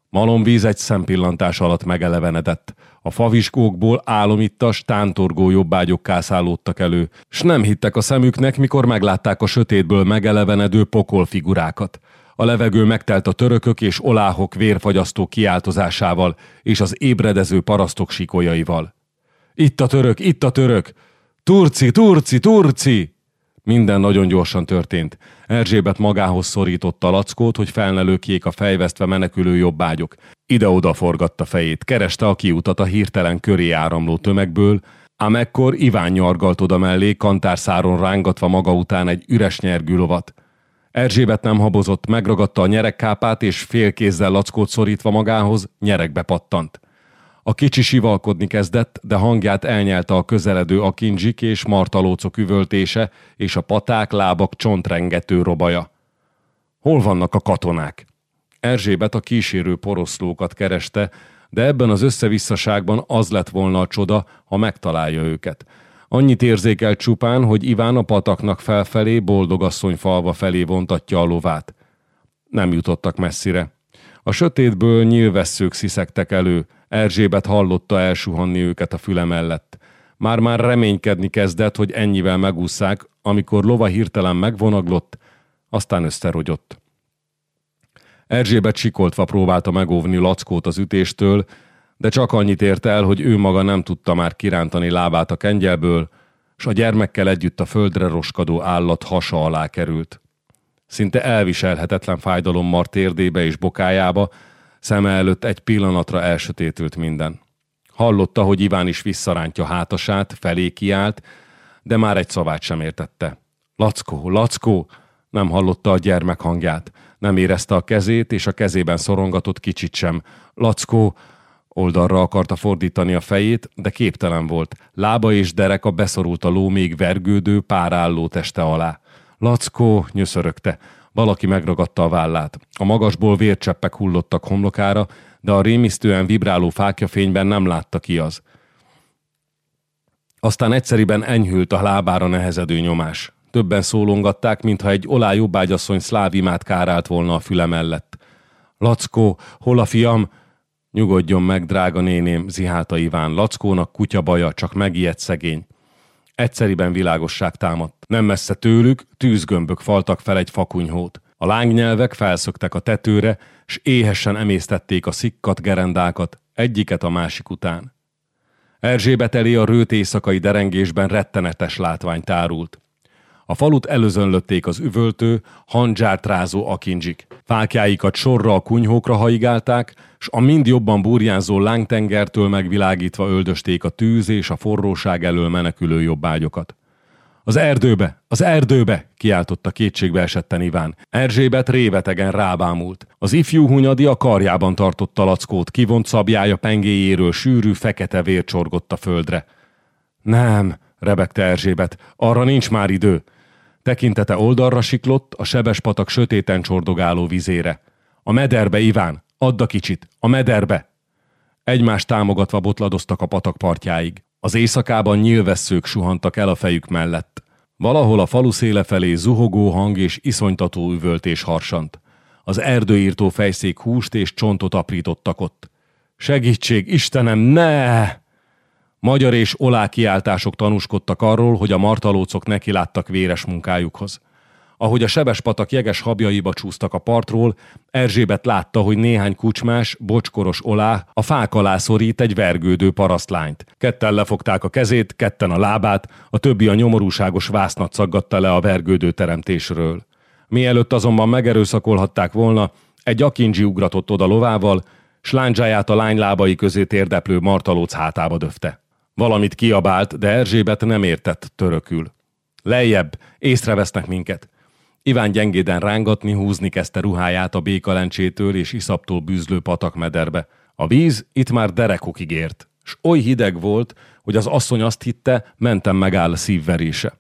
Malomvíz egy szempillantás alatt megelevenedett. A faviskókból álomittas, tántorgó jobbágyok kászálódtak elő, s nem hittek a szemüknek, mikor meglátták a sötétből megelevenedő pokolfigurákat. A levegő megtelt a törökök és oláhok vérfagyasztó kiáltozásával és az ébredező parasztok sikolyaival. Itt a török, itt a török! Turci, turci, turci! Minden nagyon gyorsan történt. Erzsébet magához szorította a lackót, hogy felnelőkjék a fejvesztve menekülő jobbágyok. Ide-oda forgatta fejét, kereste a kiutat a hirtelen köré áramló tömegből, ám ekkor Iván nyargalt oda mellé, kantárszáron rángatva maga után egy üres nyergű lovat. Erzsébet nem habozott, megragadta a nyerekkápát, és félkézzel lackót szorítva magához, nyerekbe pattant. A kicsi sivalkodni kezdett, de hangját elnyelte a közeledő akinzsik és martalócok üvöltése, és a paták, lábak csontrengető robaja. Hol vannak a katonák? Erzsébet a kísérő poroszlókat kereste, de ebben az összevisszaságban az lett volna a csoda, ha megtalálja őket. Annyit érzékel csupán, hogy Iván a pataknak felfelé boldogasszony falva felé vontatja a lovát. Nem jutottak messzire. A sötétből nyílvesszők sziszegtek elő, Erzsébet hallotta elsuhanni őket a füle mellett. Már-már reménykedni kezdett, hogy ennyivel megúszszák, amikor lova hirtelen megvonaglott, aztán összerogyott. Erzsébet sikoltva próbálta megóvni Lackót az ütéstől, de csak annyit ért el, hogy ő maga nem tudta már kirántani lábát a kengyelből, s a gyermekkel együtt a földre roskadó állat hasa alá került. Szinte elviselhetetlen fájdalommal térdébe és bokájába, szeme előtt egy pillanatra elsötétült minden. Hallotta, hogy Iván is visszarántja hátasát, felé kiált, de már egy szavát sem értette. Lackó, Lackó! Nem hallotta a gyermek hangját. Nem érezte a kezét, és a kezében szorongatott kicsit sem. Lackó! Oldalra akarta fordítani a fejét, de képtelen volt. Lába és dereka beszorult a ló még vergődő, párálló teste alá. Lackó, nyöszörögte. Valaki megragadta a vállát. A magasból vércseppek hullottak homlokára, de a rémisztően vibráló fákjafényben nem látta ki az. Aztán egyszeriben enyhült a lábára nehezedő nyomás. Többen szólongatták, mintha egy olá jobbágyasszony szlávimát kárált volna a füle mellett. Lackó, hol a fiam? Nyugodjon meg, drága néném, zihálta Iván. Lackónak kutya baja, csak megijedt szegény. Egyszeriben világosság támadt. Nem messze tőlük tűzgömbök faltak fel egy fakunyhót. A lángnyelvek felszöktek a tetőre, s éhesen emésztették a szikkat gerendákat, egyiket a másik után. Erzsébet elé a rőt éjszakai derengésben rettenetes látvány tárult. A falut előzönlötték az üvöltő, handzsárt rázó akincsik. Fákjáikat sorra a kunyhókra haigálták, s a mind jobban burjánzó lángtengertől megvilágítva öldösték a tűz és a forróság elől menekülő jobbágyokat. Az erdőbe! Az erdőbe! kiáltotta kétségbe esetten Iván. Erzsébet révetegen rábámult. Az ifjú hunyadi a karjában tartotta lackót, kivont szabjája pengéjéről sűrű, fekete vér csorgott a földre. Nem, rebegte Erzsébet, arra nincs már idő. Tekintete oldalra siklott, a sebes patak sötéten csordogáló vizére. A mederbe, Iván! Add a kicsit! A mederbe! Egymást támogatva botladoztak a patak partjáig. Az éjszakában nyílvesszők suhantak el a fejük mellett. Valahol a falu széle felé zuhogó hang és iszonytató üvöltés harsant. Az erdőírtó fejszék húst és csontot aprítottak ott. Segítség, Istenem, ne! Magyar és olá kiáltások tanúskodtak arról, hogy a martalócok nekiláttak véres munkájukhoz. Ahogy a sebes patak jeges habjaiba csúsztak a partról, Erzsébet látta, hogy néhány kucsmás, bocskoros olá a fák alá szorít egy vergődő parasztlányt. Ketten lefogták a kezét, ketten a lábát, a többi a nyomorúságos vásznat szaggatta le a vergődő teremtésről. Mielőtt azonban megerőszakolhatták volna, egy akindzsi ugratott oda lovával, s a lány lábai közé térdeplő martalóc hátába döfte. Valamit kiabált, de Erzsébet nem értett törökül. Lejjebb, észrevesznek minket. Iván gyengéden rángatni, húzni kezdte ruháját a békalencsétől és iszaptól bűzlő patakmederbe. A víz itt már derekokig ért, s oly hideg volt, hogy az asszony azt hitte, mentem megáll szívverése.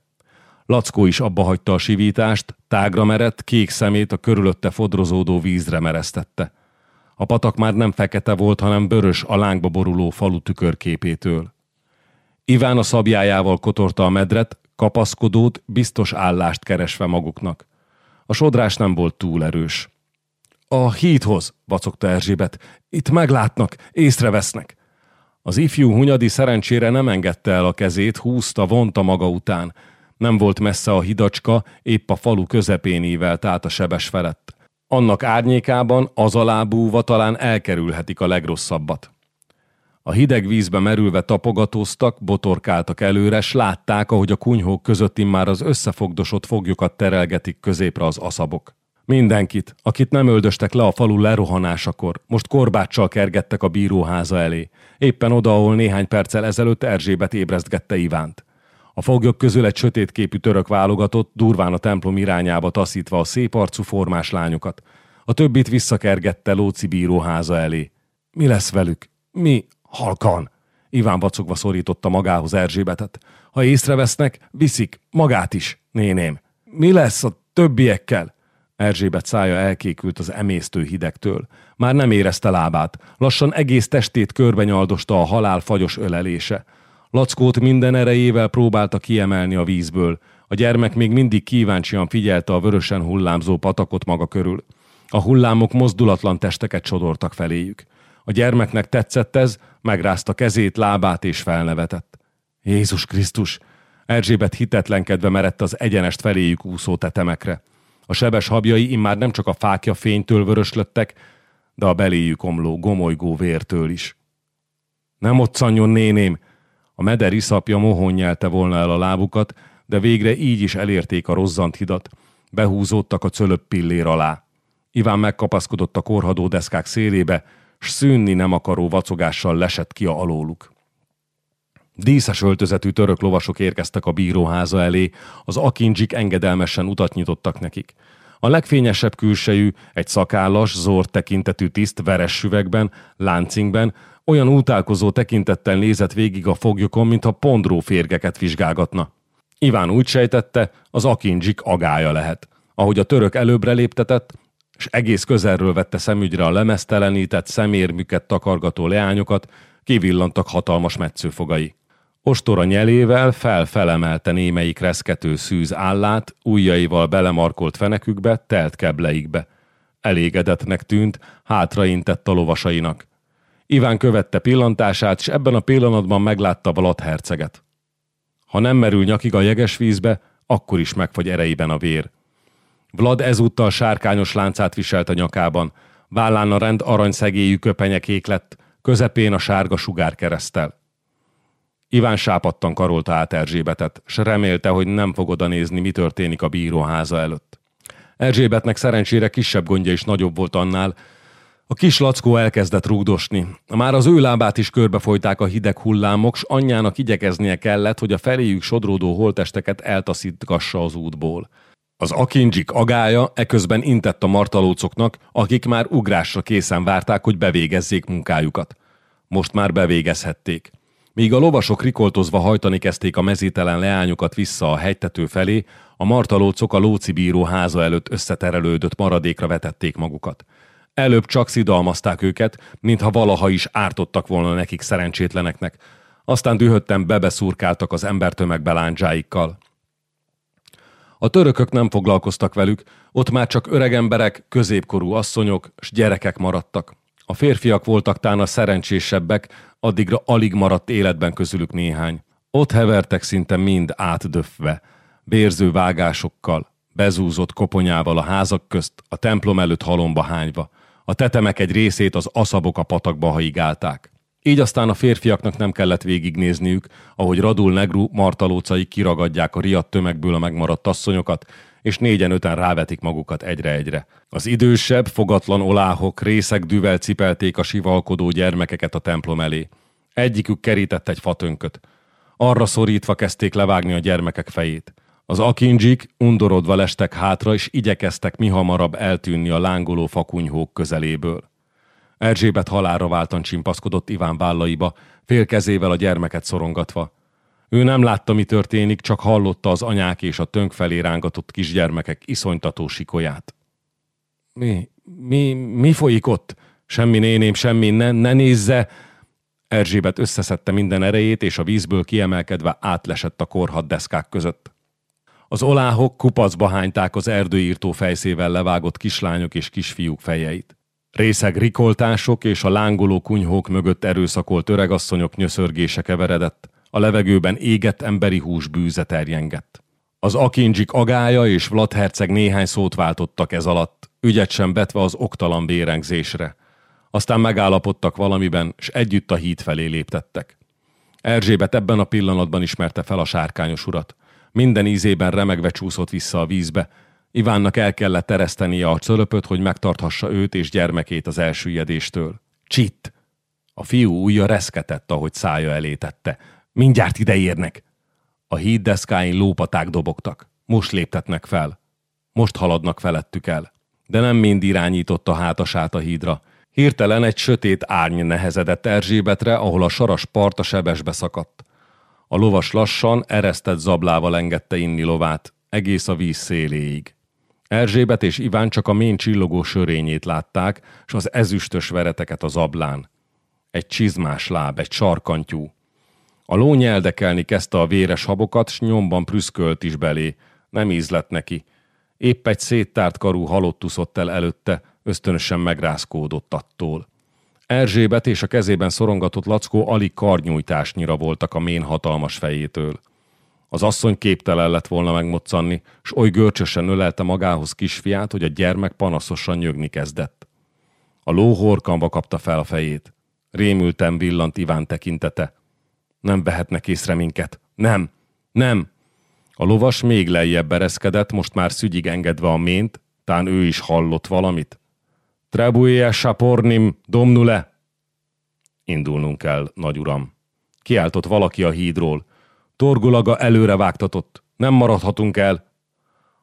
Lackó is abba hagyta a sivítást, tágra merett, kék szemét a körülötte fodrozódó vízre meresztette. A patak már nem fekete volt, hanem börös a lángba boruló falu tükörképétől. Iván a szabjájával kotorta a medret, kapaszkodót, biztos állást keresve maguknak. A sodrás nem volt túl erős. A hídhoz, vacogta Erzsébet. Itt meglátnak, észrevesznek. Az ifjú hunyadi szerencsére nem engedte el a kezét, húzta, vonta maga után. Nem volt messze a hidacska, épp a falu közepén ívelt át a sebes felett. Annak árnyékában az alá búva talán elkerülhetik a legrosszabbat. A hideg vízbe merülve tapogatóztak, botorkáltak előre, s látták, ahogy a kunyhók között már az összefogdosott foglyokat terelgetik középre az aszabok. Mindenkit, akit nem öldöstek le a falu lerohanásakor, most korbáccsal kergettek a bíróháza elé. Éppen oda, ahol néhány perccel ezelőtt Erzsébet ébreztgette Ivánt. A foglyok közül egy sötétképű török válogatott, durván a templom irányába taszítva a szép arcú formás lányokat. A többit visszakergette Lóci bíróháza elé. Mi lesz velük? Mi Halkan! Iván vacogva szorította magához Erzsébetet. Ha észrevesznek, viszik, magát is, néném. Mi lesz a többiekkel? Erzsébet szája elkékült az emésztő hidegtől. Már nem érezte lábát. Lassan egész testét körbenyaldosta a halál fagyos ölelése. Lackót minden erejével próbálta kiemelni a vízből. A gyermek még mindig kíváncsian figyelte a vörösen hullámzó patakot maga körül. A hullámok mozdulatlan testeket sodortak feléjük. A gyermeknek tetszett ez, megrázta kezét, lábát és felnevetett. Jézus Krisztus! Erzsébet hitetlenkedve merett az egyenest feléjük úszó tetemekre. A sebes habjai immár nem csak a fákja fénytől vöröslöttek, de a beléjük omló, gomolygó vértől is. Nem ott szanjon, néném! A meder iszapja mohon nyelte volna el a lábukat, de végre így is elérték a rozzant hidat. Behúzódtak a cölöp pillér alá. Iván megkapaszkodott a korhadó deszkák szélébe, s szűnni nem akaró vacogással lesett ki a alóluk. Díszes öltözetű török lovasok érkeztek a bíróháza elé, az akincsik engedelmesen utat nyitottak nekik. A legfényesebb külsejű, egy szakállas, zord tekintetű tiszt veres süvegben, láncingben, olyan utálkozó tekintettel nézett végig a foglyokon, mintha pondró férgeket vizsgálgatna. Iván úgy sejtette, az akincsik agája lehet. Ahogy a török előbbre léptetett, és egész közelről vette szemügyre a lemeztelenített, szemérmüket takargató leányokat, kivillantak hatalmas metszőfogai. Ostora nyelével felfelemelte némelyik reszkető szűz állát, ujjaival belemarkolt fenekükbe, telt kebleikbe. Elégedetnek tűnt, hátraintett a lovasainak. Iván követte pillantását, és ebben a pillanatban meglátta Vlad herceget. Ha nem merül nyakig a jeges vízbe, akkor is megfagy ereiben a vér. Vlad ezúttal sárkányos láncát viselt a nyakában, vállán a rend aranyszegélyű köpenyekék lett, közepén a sárga sugár keresztel. Iván sápadtan karolta át Erzsébetet, s remélte, hogy nem fog oda nézni, mi történik a bíróháza előtt. Erzsébetnek szerencsére kisebb gondja is nagyobb volt annál, A kis lackó elkezdett rúgdosni. Már az ő lábát is körbefolyták a hideg hullámok, s anyjának igyekeznie kellett, hogy a feléjük sodródó holtesteket eltaszítgassa az útból. Az akincsik agája eközben intett a martalócoknak, akik már ugrásra készen várták, hogy bevégezzék munkájukat. Most már bevégezhették. Míg a lovasok rikoltozva hajtani kezdték a mezítelen leányokat vissza a hegytető felé, a martalócok a lócibíró háza előtt összeterelődött maradékra vetették magukat. Előbb csak szidalmazták őket, mintha valaha is ártottak volna nekik szerencsétleneknek. Aztán dühötten bebeszurkáltak az embertömegbe láncsáikkal. A törökök nem foglalkoztak velük, ott már csak öregemberek, középkorú asszonyok s gyerekek maradtak. A férfiak voltak tán a szerencsésebbek, addigra alig maradt életben közülük néhány. Ott hevertek szinte mind átdöfve, bérző vágásokkal, bezúzott koponyával a házak közt, a templom előtt halomba hányva. A tetemek egy részét az aszabok a patakba haigálták. Így aztán a férfiaknak nem kellett végignézniük, ahogy Radul Negru martalócai kiragadják a riadt tömegből a megmaradt asszonyokat, és négyen-öten rávetik magukat egyre-egyre. Az idősebb, fogatlan oláhok részegdűvel cipelték a sivalkodó gyermekeket a templom elé. Egyikük kerített egy fatönköt. Arra szorítva kezdték levágni a gyermekek fejét. Az akindzsik undorodva lestek hátra, és igyekeztek mi hamarabb eltűnni a lángoló fakunyhók közeléből. Erzsébet halára váltan csimpaszkodott Iván vállaiba, fél kezével a gyermeket szorongatva. Ő nem látta, mi történik, csak hallotta az anyák és a tönk felé rángatott kisgyermekek iszonytató sikolyát. Mi, mi, mi folyik ott? Semmi néném, semmi, ne, ne nézze! Erzsébet összeszedte minden erejét, és a vízből kiemelkedve átlesett a korhat deszkák között. Az oláhok kupacba hányták az erdőírtó fejszével levágott kislányok és kisfiúk fejeit. Részeg rikoltások és a lángoló kunyhók mögött erőszakolt öregasszonyok nyöszörgése keveredett, a levegőben égett emberi hús bűze terjengett. Az akincsik agája és Vlad herceg néhány szót váltottak ez alatt, ügyet sem betve az oktalan bérengzésre. Aztán megállapodtak valamiben, s együtt a híd felé léptettek. Erzsébet ebben a pillanatban ismerte fel a sárkányos urat. Minden ízében remegve csúszott vissza a vízbe. Ivánnak el kellett teresztenie a cölöpöt, hogy megtarthassa őt és gyermekét az elsüllyedéstől. Csitt! A fiú ujja reszketett, ahogy szája elé tette. Mindjárt ide érnek! A híd deszkáin lópaták dobogtak. Most léptetnek fel. Most haladnak felettük el. De nem mind irányította hátasát a hídra. Hirtelen egy sötét árny nehezedett Erzsébetre, ahol a saras part a sebesbe szakadt. A lovas lassan, eresztett zablával engedte inni lovát, egész a víz széléig. Erzsébet és Iván csak a mén csillogó sörényét látták, és az ezüstös vereteket az ablán. Egy csizmás láb, egy sarkantyú. A ló nyeldekelni kezdte a véres habokat, s nyomban prüszkölt is belé. Nem ízlett neki. Épp egy széttárt karú halott el előtte, ösztönösen megrázkódott attól. Erzsébet és a kezében szorongatott lackó alig karnyújtásnyira voltak a mén hatalmas fejétől. Az asszony képtelen lett volna megmoccanni, s oly görcsösen ölelte magához kisfiát, hogy a gyermek panaszosan nyögni kezdett. A ló horkanva kapta fel a fejét. Rémülten villant Iván tekintete. Nem vehetnek észre minket. Nem, nem. A lovas még lejjebb ereszkedett, most már szügyig engedve a mént, tán ő is hallott valamit. Trebuje sapornim, domnule! Indulnunk kell, nagy uram. Kiáltott valaki a hídról. Torgulaga előre vágtatott. Nem maradhatunk el.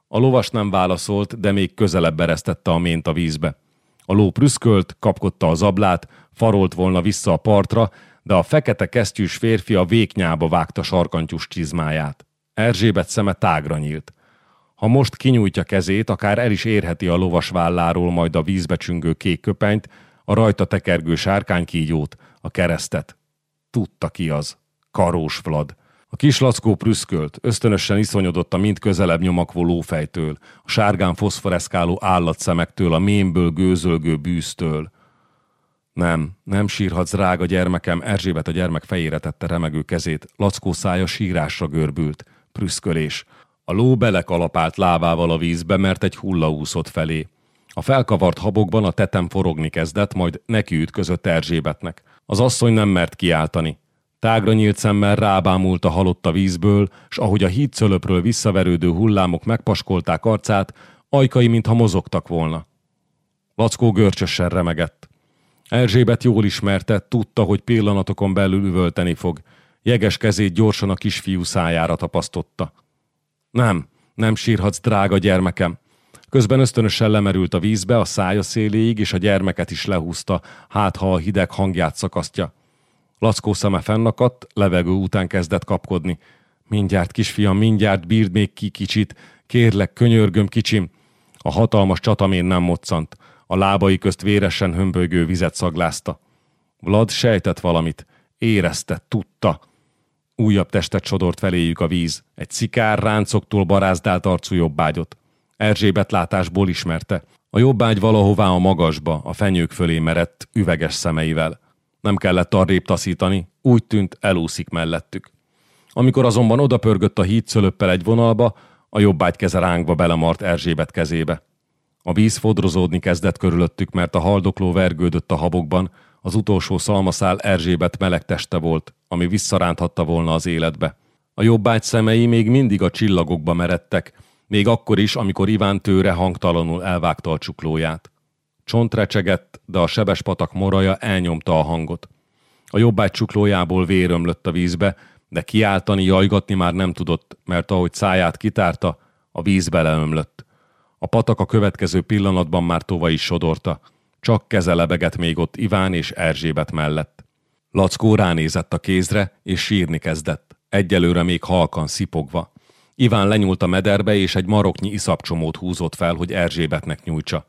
A lovas nem válaszolt, de még közelebb eresztette a mént a vízbe. A ló prüszkölt, kapkodta az ablát, farolt volna vissza a partra, de a fekete kesztyűs férfi a véknyába vágta sarkantyús csizmáját. Erzsébet szeme tágra nyílt. Ha most kinyújtja kezét, akár el is érheti a lovas válláról majd a vízbe csüngő kék köpenyt, a rajta tekergő sárkánykígyót, a keresztet. Tudta ki az. Karós Vlad. A kis lackó prüszkölt, ösztönösen iszonyodott a mind közelebb nyomakvó lófejtől, a sárgán foszforeszkáló állatszemektől, a mémből gőzölgő bűztől. Nem, nem sírhatsz, drága gyermekem, Erzsébet a gyermek fejére tette remegő kezét, lackó szája sírásra görbült. Prüszkölés. A ló belekalapált lávával a vízbe, mert egy hulla úszott felé. A felkavart habokban a tetem forogni kezdett, majd neki ütközött Erzsébetnek. Az asszony nem mert kiáltani. Tágra nyílt szemmel rábámult a halott a vízből, s ahogy a hídszölöpről visszaverődő hullámok megpaskolták arcát, ajkai mintha mozogtak volna. Lackó görcsösen remegett. Erzsébet jól ismerte, tudta, hogy pillanatokon belül üvölteni fog. Jeges kezét gyorsan a kisfiú szájára tapasztotta. Nem, nem sírhatsz, drága gyermekem. Közben ösztönösen lemerült a vízbe, a szája széléig, és a gyermeket is lehúzta, hát ha a hideg hangját szakasztja. Lackó szeme fennakadt, levegő után kezdett kapkodni. Mindjárt, kisfiam, mindjárt bírd még ki kicsit. Kérlek, könyörgöm, kicsim. A hatalmas csatamén nem moccant. A lábai közt véresen hömbölygő vizet szaglázta. Vlad sejtett valamit. Érezte, tudta. Újabb testet sodort feléjük a víz. Egy szikár ráncoktól barázdált arcú jobbágyot. Erzsébet látásból ismerte. A jobbágy valahová a magasba, a fenyők fölé merett, üveges szemeivel. Nem kellett arrébb taszítani, úgy tűnt, elúszik mellettük. Amikor azonban odapörgött a hídszölöppel egy vonalba, a jobbágy keze rángva belemart Erzsébet kezébe. A víz fodrozódni kezdett körülöttük, mert a haldokló vergődött a habokban, az utolsó szalmaszál Erzsébet meleg teste volt, ami visszaránthatta volna az életbe. A jobbágy szemei még mindig a csillagokba meredtek, még akkor is, amikor Iván tőre hangtalanul elvágta a csuklóját. Csont recsegett, de a sebes patak moraja elnyomta a hangot. A jobbágy csuklójából vérömlött a vízbe, de kiáltani, jajgatni már nem tudott, mert ahogy száját kitárta, a víz beleömlött. A patak a következő pillanatban már tova is sodorta. Csak keze lebegett még ott Iván és Erzsébet mellett. Lackó ránézett a kézre, és sírni kezdett, egyelőre még halkan szipogva. Iván lenyúlt a mederbe, és egy maroknyi iszapcsomót húzott fel, hogy Erzsébetnek nyújtsa.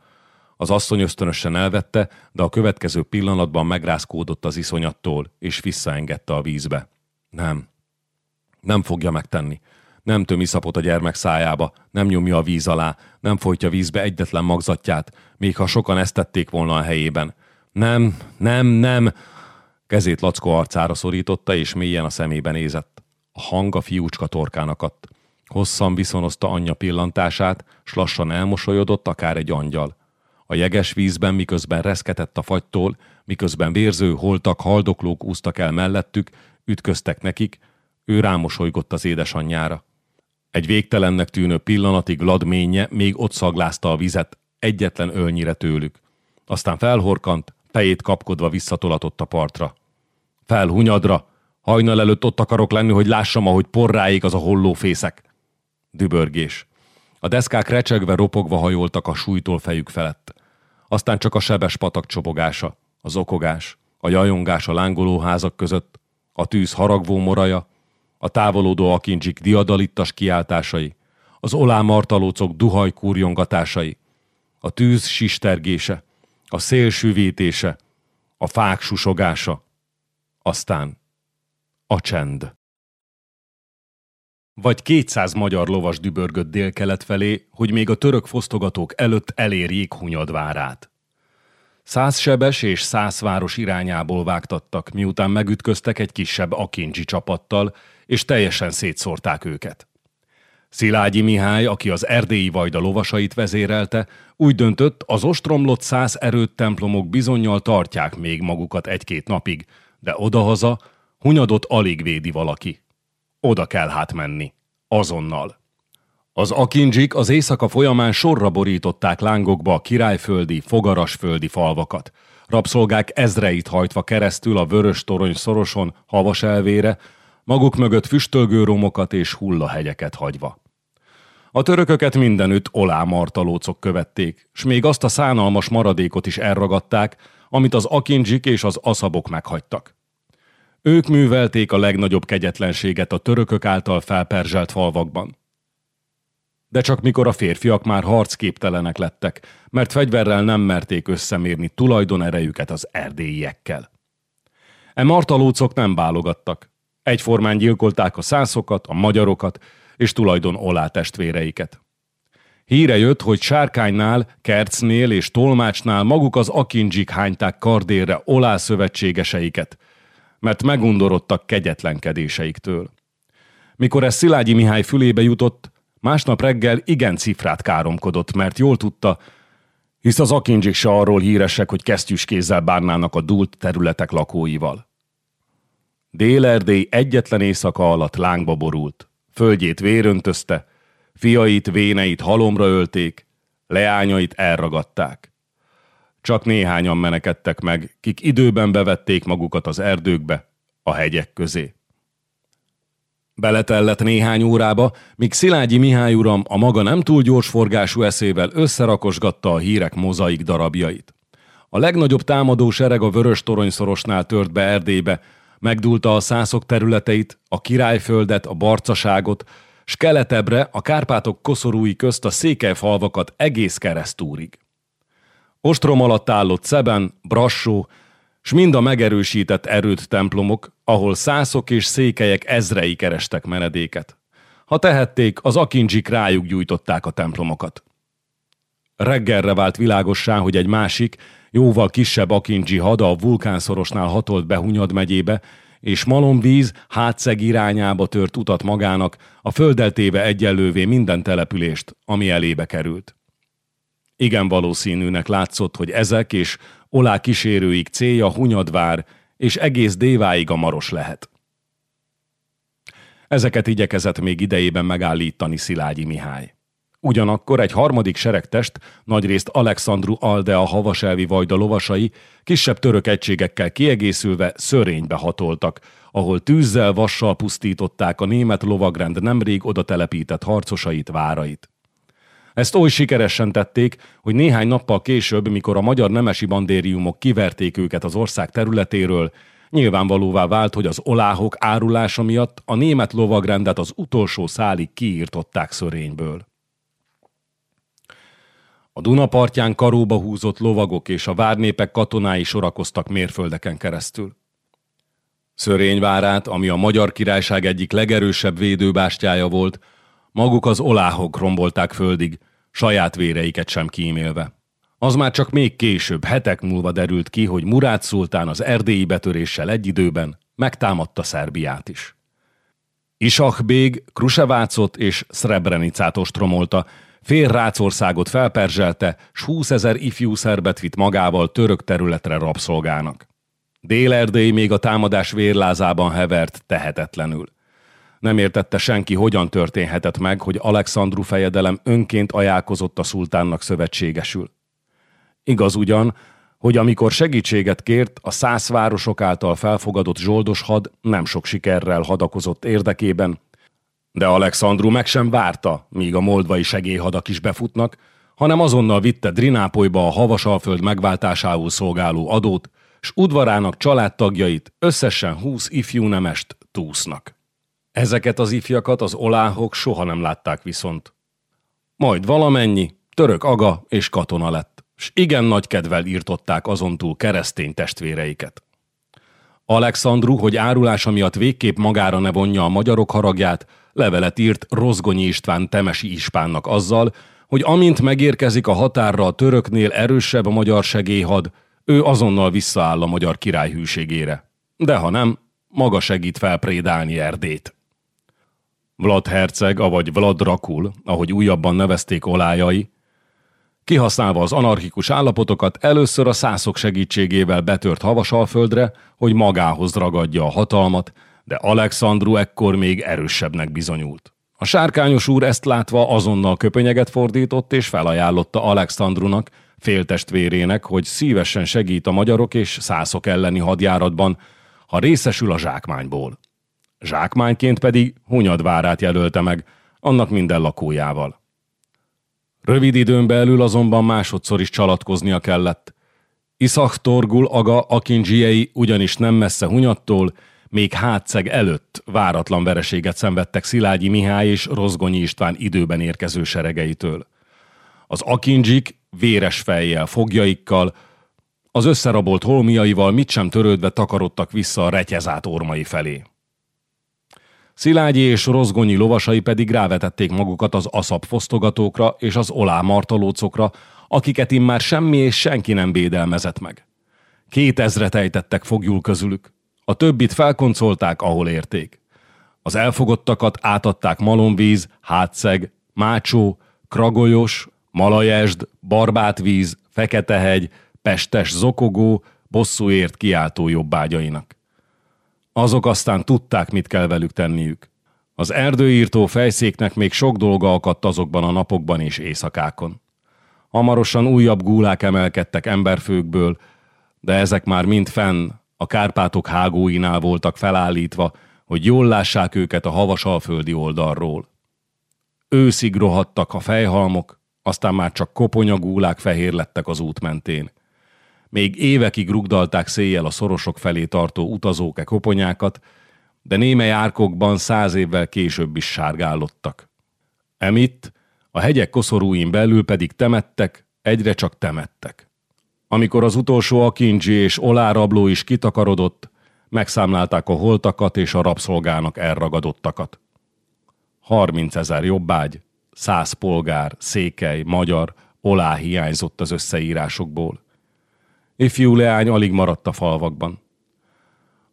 Az asszony ösztönösen elvette, de a következő pillanatban megrázkódott az iszonyattól, és visszaengedte a vízbe. Nem. Nem fogja megtenni. Nem töm iszapot a gyermek szájába, nem nyomja a víz alá, nem folytja vízbe egyetlen magzatját, még ha sokan ezt tették volna a helyében. Nem, nem, nem! Kezét Lackó arcára szorította, és mélyen a szemébe nézett. A hang a fiúcska torkának adt. Hosszan viszonozta anyja pillantását, s lassan elmosolyodott akár egy angyal. A jeges vízben miközben reszketett a fagytól, miközben vérző holtak, haldoklók úztak el mellettük, ütköztek nekik, ő rámosolygott az édesanyjára. Egy végtelennek tűnő pillanatig ladménye még ott szaglázta a vizet, egyetlen ölnyire tőlük. Aztán felhorkant, fejét kapkodva visszatolatott a partra. Fel, hunyadra! Hajnal előtt ott akarok lenni, hogy lássam, ahogy porráig az a hollófészek. Dübörgés. A deszkák recsegve, ropogva hajoltak a súlytól fejük felett. Aztán csak a sebes patak csobogása, az okogás, a jajongás a lángoló házak között, a tűz haragvó moraja, a távolodó akincsik diadalittas kiáltásai, az olámartalócok duhaj kurjongatásai, a tűz sistergése, a szél süvítése, a fák susogása, aztán a csend. Vagy 200 magyar lovas dübörgött délkelet felé, hogy még a török fosztogatók előtt elérjék Hunyadvárát. Száz sebes és száz város irányából vágtattak, miután megütköztek egy kisebb akincsi csapattal, és teljesen szétszórták őket. Szilágyi Mihály, aki az erdélyi vajda lovasait vezérelte, úgy döntött, az ostromlott száz erőt templomok bizonyal tartják még magukat egy-két napig, de odahaza Hunyadot alig védi valaki. Oda kell hát menni. Azonnal. Az akincsik az éjszaka folyamán sorra borították lángokba a királyföldi, fogarasföldi falvakat. Rabszolgák ezreit hajtva keresztül a vörös torony szoroson, havas elvére, maguk mögött füstölgő romokat és hullahegyeket hagyva. A törököket mindenütt olámartalócok követték, s még azt a szánalmas maradékot is elragadták, amit az akincsik és az aszabok meghagytak. Ők művelték a legnagyobb kegyetlenséget a törökök által felperzselt falvakban. De csak mikor a férfiak már harcképtelenek lettek, mert fegyverrel nem merték összemérni tulajdon erejüket az erdélyiekkel. E martalócok nem válogattak. Egyformán gyilkolták a szászokat, a magyarokat és tulajdon olá testvéreiket. Híre jött, hogy Sárkánynál, Kercnél és Tolmácsnál maguk az akincsik hányták kardérre olá szövetségeseiket, mert megundorodtak kegyetlenkedéseiktől. Mikor ez Szilágyi Mihály fülébe jutott, másnap reggel igen cifrát káromkodott, mert jól tudta, hisz az akincsik se arról híresek, hogy kesztyűs kézzel bánnának a dúlt területek lakóival. Délerdély egyetlen éjszaka alatt lángba borult, földjét véröntözte, fiait, véneit halomra ölték, leányait elragadták. Csak néhányan menekedtek meg, kik időben bevették magukat az erdőkbe, a hegyek közé. Beletellett néhány órába, míg Szilágyi Mihály uram a maga nem túl gyors forgású eszével összerakosgatta a hírek mozaik darabjait. A legnagyobb támadó sereg a Vörös toronyszorosnál tört be Erdélybe, megdulta a szászok területeit, a királyföldet, a barcaságot, s keletebbre a Kárpátok koszorúi közt a székelyfalvakat egész keresztúrig. Ostrom alatt állott Szeben, Brassó, s mind a megerősített erőt templomok, ahol szászok és székelyek ezrei kerestek menedéket. Ha tehették, az akincsik rájuk gyújtották a templomokat. Reggelre vált világossá, hogy egy másik, jóval kisebb akincsi hada a vulkánszorosnál hatolt be Hunyad megyébe, és malomvíz hátszeg irányába tört utat magának, a földeltéve egyenlővé minden települést, ami elébe került. Igen valószínűnek látszott, hogy ezek és Olá kísérőik célja Hunyadvár, és egész déváig a Maros lehet. Ezeket igyekezett még idejében megállítani Szilágyi Mihály. Ugyanakkor egy harmadik seregtest, nagyrészt Alexandru Alde a havaselvi vajda lovasai, kisebb török egységekkel kiegészülve szörénybe hatoltak, ahol tűzzel, vassal pusztították a német lovagrend nemrég oda telepített harcosait, várait. Ezt oly sikeresen tették, hogy néhány nappal később, mikor a magyar nemesi bandériumok kiverték őket az ország területéről, nyilvánvalóvá vált, hogy az oláhok árulása miatt a német lovagrendet az utolsó szálig kiírtották szörényből. A Duna partján karóba húzott lovagok és a várnépek katonái sorakoztak mérföldeken keresztül. Szörényvárát, ami a Magyar Királyság egyik legerősebb védőbástyája volt, maguk az oláhok rombolták földig, saját véreiket sem kímélve. Az már csak még később, hetek múlva derült ki, hogy Murát szultán az erdélyi betöréssel egy időben megtámadta Szerbiát is. Isach bég Krusevácot és Srebrenicát ostromolta, fél Rácországot felperzselte, s 20 ezer ifjú szerbet vitt magával török területre rabszolgának. Dél-Erdély még a támadás vérlázában hevert tehetetlenül. Nem értette senki, hogyan történhetett meg, hogy Alexandru fejedelem önként ajánlkozott a szultánnak szövetségesül. Igaz ugyan, hogy amikor segítséget kért, a száz városok által felfogadott zsoldos had nem sok sikerrel hadakozott érdekében, de Alexandru meg sem várta, míg a moldvai segélyhadak is befutnak, hanem azonnal vitte Drinápolyba a havasalföld megváltásául szolgáló adót, s udvarának családtagjait összesen húsz ifjú nemest túsznak. Ezeket az ifjakat az oláhok soha nem látták viszont. Majd valamennyi, török aga és katona lett, s igen nagy kedvel írtották azon túl keresztény testvéreiket. Alexandru, hogy árulása miatt végképp magára ne vonja a magyarok haragját, levelet írt Rozgonyi István Temesi Ispánnak azzal, hogy amint megérkezik a határra a töröknél erősebb a magyar segélyhad, ő azonnal visszaáll a magyar király hűségére. De ha nem, maga segít felprédálni Erdét. Vlad herceg, avagy Vlad Drakul, ahogy újabban nevezték olájai, kihasználva az anarchikus állapotokat, először a szászok segítségével betört Havasalföldre, hogy magához ragadja a hatalmat, de Alexandru ekkor még erősebbnek bizonyult. A sárkányos úr ezt látva azonnal köpönyeget fordított és felajánlotta Alexandrunak, féltestvérének, hogy szívesen segít a magyarok és szászok elleni hadjáratban, ha részesül a zsákmányból. Zsákmányként pedig Hunyadvárát jelölte meg, annak minden lakójával. Rövid időn belül azonban másodszor is csalatkoznia kellett. Iszak Torgul aga Akinzsiei ugyanis nem messze Hunyattól, még hátszeg előtt váratlan vereséget szenvedtek Szilágyi Mihály és Rozgonyi István időben érkező seregeitől. Az akindzsik véres fejjel, fogjaikkal, az összerabolt holmiaival mit sem törődve takarodtak vissza a retyezát ormai felé. Szilágyi és Rozgonyi lovasai pedig rávetették magukat az aszap fosztogatókra és az olá martalócokra, akiket immár semmi és senki nem védelmezett meg. Két ezret ejtettek fogjul közülük. A többit felkoncolták, ahol érték. Az elfogottakat átadták Malomvíz, Hátszeg, Mácsó, Kragolyos, Malajesd, Barbátvíz, Feketehegy, Pestes zokogó, bosszúért kiáltó jobbágyainak. Azok aztán tudták, mit kell velük tenniük. Az erdőírtó fejszéknek még sok dolga akadt azokban a napokban és éjszakákon. Hamarosan újabb gúlák emelkedtek emberfőkből, de ezek már mind fenn a Kárpátok hágóinál voltak felállítva, hogy jól lássák őket a havas alföldi oldalról. Őszig rohadtak a fejhalmok, aztán már csak koponyagúlák fehér lettek az út mentén. Még évekig rugdalták széjjel a szorosok felé tartó utazók e koponyákat, de némely árkokban száz évvel később is sárgállottak. Emitt a hegyek koszorúin belül pedig temettek, egyre csak temettek. Amikor az utolsó Akinji és Olá rabló is kitakarodott, megszámlálták a holtakat és a rabszolgának elragadottakat. Harminc ezer jobbágy, száz polgár, székely, magyar, Olá hiányzott az összeírásokból. Ifjú leány alig maradt a falvakban.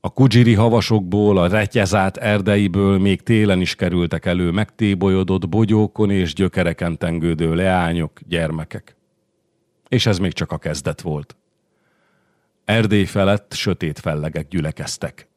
A kudzsiri havasokból, a retyezát erdeiből még télen is kerültek elő megtébolyodott bogyókon és gyökereken tengődő leányok, gyermekek. És ez még csak a kezdet volt. Erdély felett sötét fellegek gyülekeztek.